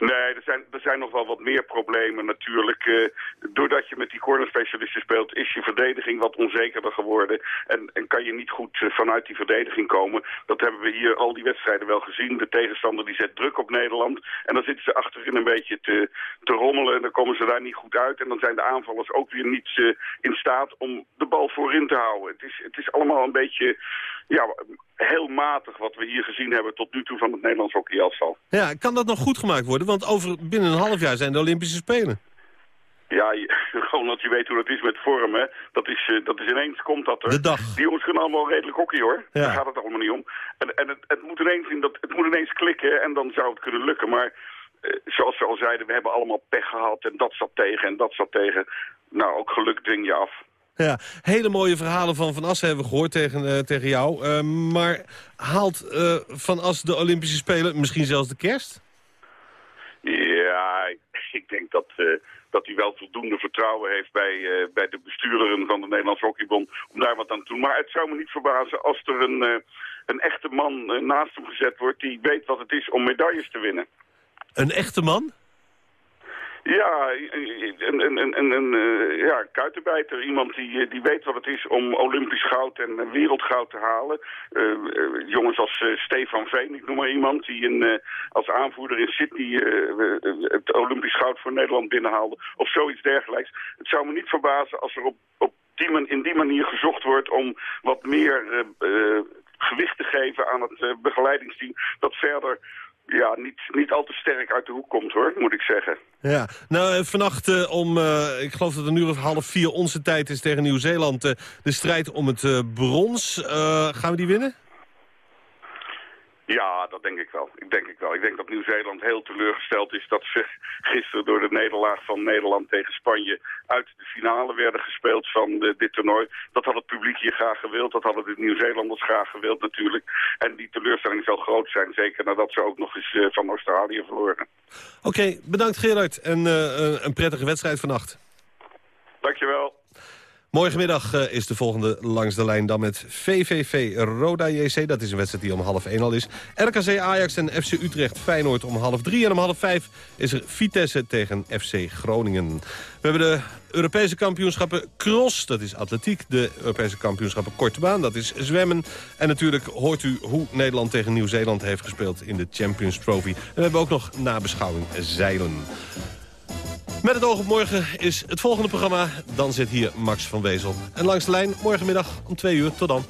[SPEAKER 21] Nee, er zijn, er zijn nog wel wat meer problemen natuurlijk. Uh, doordat je met die cornerspecialisten speelt, is je verdediging wat onzekerder geworden. En, en kan je niet goed uh, vanuit die verdediging komen. Dat hebben we hier al die wedstrijden wel gezien. De tegenstander die zet druk op Nederland. En dan zitten ze achterin een beetje te, te rommelen. En dan komen ze daar niet goed uit. En dan zijn de aanvallers ook weer niet uh, in staat om de bal voorin te houden. Het is, het is allemaal een beetje ja, heel matig wat we hier gezien hebben tot nu toe van het Nederlands hockeyelftal.
[SPEAKER 4] Ja, kan dat nog goed gemaakt worden? Want over binnen een half jaar zijn de Olympische Spelen.
[SPEAKER 21] Ja, [laughs] gewoon dat je weet hoe dat is met vormen. Dat is, eh, dat is ineens, komt dat er.
[SPEAKER 4] De dag.
[SPEAKER 21] Die jongens kunnen allemaal redelijk hockey hoor.
[SPEAKER 4] Ja.
[SPEAKER 21] Daar gaat het allemaal niet om. En, en het, het, moet ineens in dat, het moet ineens klikken en dan zou het kunnen lukken. Maar eh, zoals we al zeiden, we hebben allemaal pech gehad. En dat zat tegen en dat zat tegen. Nou, ook geluk dwing je af.
[SPEAKER 4] Ja, hele mooie verhalen van Van Assen hebben we gehoord tegen, eh, tegen jou. Eh, maar haalt eh, Van Assen de Olympische Spelen misschien zelfs de kerst?
[SPEAKER 21] Ja, ik denk dat, dat hij wel voldoende vertrouwen heeft bij, bij de bestuurderen van de Nederlandse Hockeybond om daar wat aan te doen. Maar het zou me niet verbazen als er een, een echte man naast hem gezet wordt die weet wat het is om medailles te winnen.
[SPEAKER 4] Een echte man?
[SPEAKER 21] Ja, een, een, eh, ja, kuitenbijter. Iemand die, eh, die weet wat het is om Olympisch goud en eh, wereldgoud te halen. Jongens als Stefan Veen, ik noem maar iemand, die een, als aanvoerder in Sydney het Olympisch goud voor Nederland binnenhaalde. Of zoiets dergelijks. Het zou me niet verbazen als er op, op die man, in die manier gezocht wordt om wat meer gewicht te geven aan het begeleidingsteam. Dat verder ja, niet, niet al te sterk uit de hoek komt hoor, moet ik zeggen.
[SPEAKER 4] Ja, nou eh, vannacht eh, om, eh, ik geloof dat het een uur of half vier onze tijd is tegen Nieuw-Zeeland. de strijd om het brons. Gaan we die winnen?
[SPEAKER 21] Ja, dat denk ik wel. Ik denk ik wel. Ik denk dat Nieuw-Zeeland heel teleurgesteld is dat ze [laughs] gisteren door de nederlaag van Nederland tegen Spanje uit de finale werden gespeeld van de- dit toernooi. Dat had het publiek hier graag gewild. Dat hadden de Nieuw-Zeelanders graag gewild natuurlijk. En die teleurstelling zal groot zijn, zeker nadat ze ook nog eens eh, van Australië verloren.
[SPEAKER 4] Oké, bedankt Gerard en eh, eh, een prettige wedstrijd vannacht.
[SPEAKER 21] Dankjewel.
[SPEAKER 4] Morgenmiddag eh, is de volgende langs de lijn dan met VVV Roda JC. Dat is een wedstrijd die om half 1 al is. RKC Ajax en FC Utrecht Feyenoord om half 3. En om half 5 is er Vitesse tegen FC Groningen. We hebben de Europese kampioenschappen cross, dat is atletiek. De Europese kampioenschappen korte baan, dat is zwemmen. En natuurlijk hoort u hoe Nederland tegen Nieuw-Zeeland heeft gespeeld in de Champions Trophy. En we hebben ook nog nabeschouwing zeilen. Met het oog op morgen is het volgende programma. Dan zit hier Max van Wezel. En langs de lijn morgenmiddag om twee uur. Tot dan.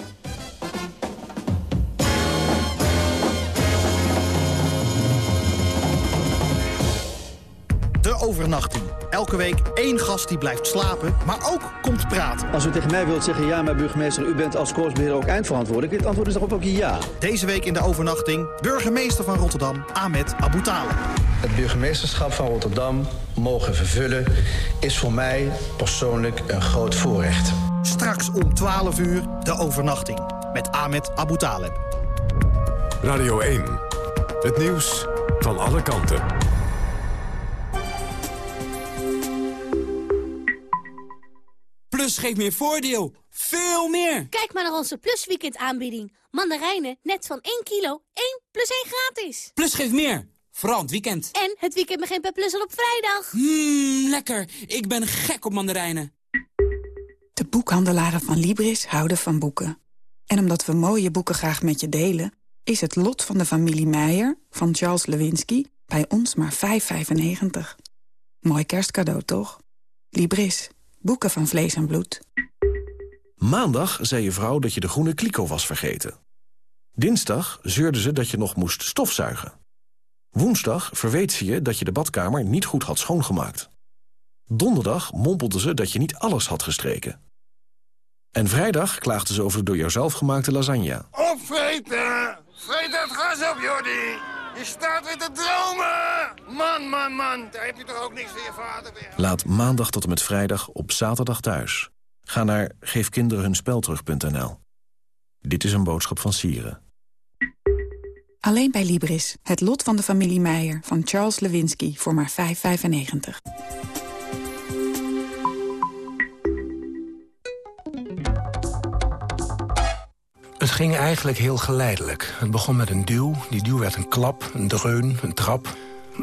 [SPEAKER 22] De overnachting. Elke week één gast die blijft slapen, maar ook komt praten.
[SPEAKER 23] Als u tegen mij wilt zeggen, ja, maar burgemeester, u bent als koersbeheerder ook eindverantwoordelijk. Het antwoord is daarop ook ja.
[SPEAKER 22] Deze week in de overnachting burgemeester van Rotterdam, Ahmed Abu Taleb.
[SPEAKER 24] Het burgemeesterschap van Rotterdam mogen vervullen is voor mij persoonlijk een groot voorrecht.
[SPEAKER 22] Straks om 12 uur de overnachting met Ahmed Abu Taleb.
[SPEAKER 13] Radio 1. Het nieuws van alle kanten.
[SPEAKER 25] Plus geeft meer voordeel. Veel meer.
[SPEAKER 26] Kijk maar naar onze Plus Weekend aanbieding. Mandarijnen net van 1 kilo, 1 plus 1 gratis.
[SPEAKER 25] Plus geeft meer. Vooral het weekend.
[SPEAKER 26] En het weekend begint bij Plus al op vrijdag.
[SPEAKER 25] Mmm, lekker. Ik ben gek op mandarijnen.
[SPEAKER 27] De boekhandelaren van Libris houden van boeken. En omdat we mooie boeken graag met je delen... is het lot van de familie Meijer van Charles Lewinsky bij ons maar 5,95. Mooi kerstcadeau, toch? Libris. Boeken van vlees en bloed.
[SPEAKER 18] Maandag zei je vrouw dat je de groene kliko was vergeten. Dinsdag zeurde ze dat je nog moest stofzuigen. Woensdag verweet ze je dat je de badkamer niet goed had schoongemaakt. Donderdag mompelde ze dat je niet alles had gestreken. En vrijdag klaagde ze over de door jouzelf gemaakte lasagne.
[SPEAKER 28] Opvreten! Vreet het gas op, Jordi! Je staat weer te dromen! Man, man, man, daar heb je toch ook niks van je vader weer?
[SPEAKER 18] Laat maandag tot en met vrijdag op zaterdag thuis. Ga naar geefkinderenhunspelterug.nl. Dit is een boodschap van Sieren.
[SPEAKER 27] Alleen bij Libris. Het lot van de familie Meijer van Charles Lewinsky voor maar 5,95.
[SPEAKER 29] Het ging eigenlijk heel geleidelijk. Het begon met een duw, die duw werd een klap, een dreun, een trap.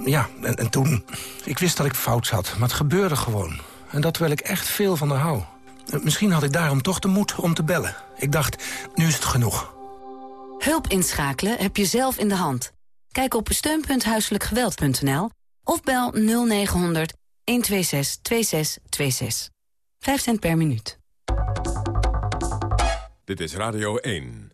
[SPEAKER 29] Ja, en, en toen... Ik wist dat ik fout zat, maar het gebeurde gewoon. En dat terwijl ik echt veel van haar hou. Misschien had ik daarom toch de moed om te bellen. Ik dacht, nu is het genoeg.
[SPEAKER 30] Hulp inschakelen heb je zelf in de hand. Kijk op steun.huiselijkgeweld.nl of bel 0900 126 2626. 5 cent per minuut.
[SPEAKER 13] Dit is Radio 1.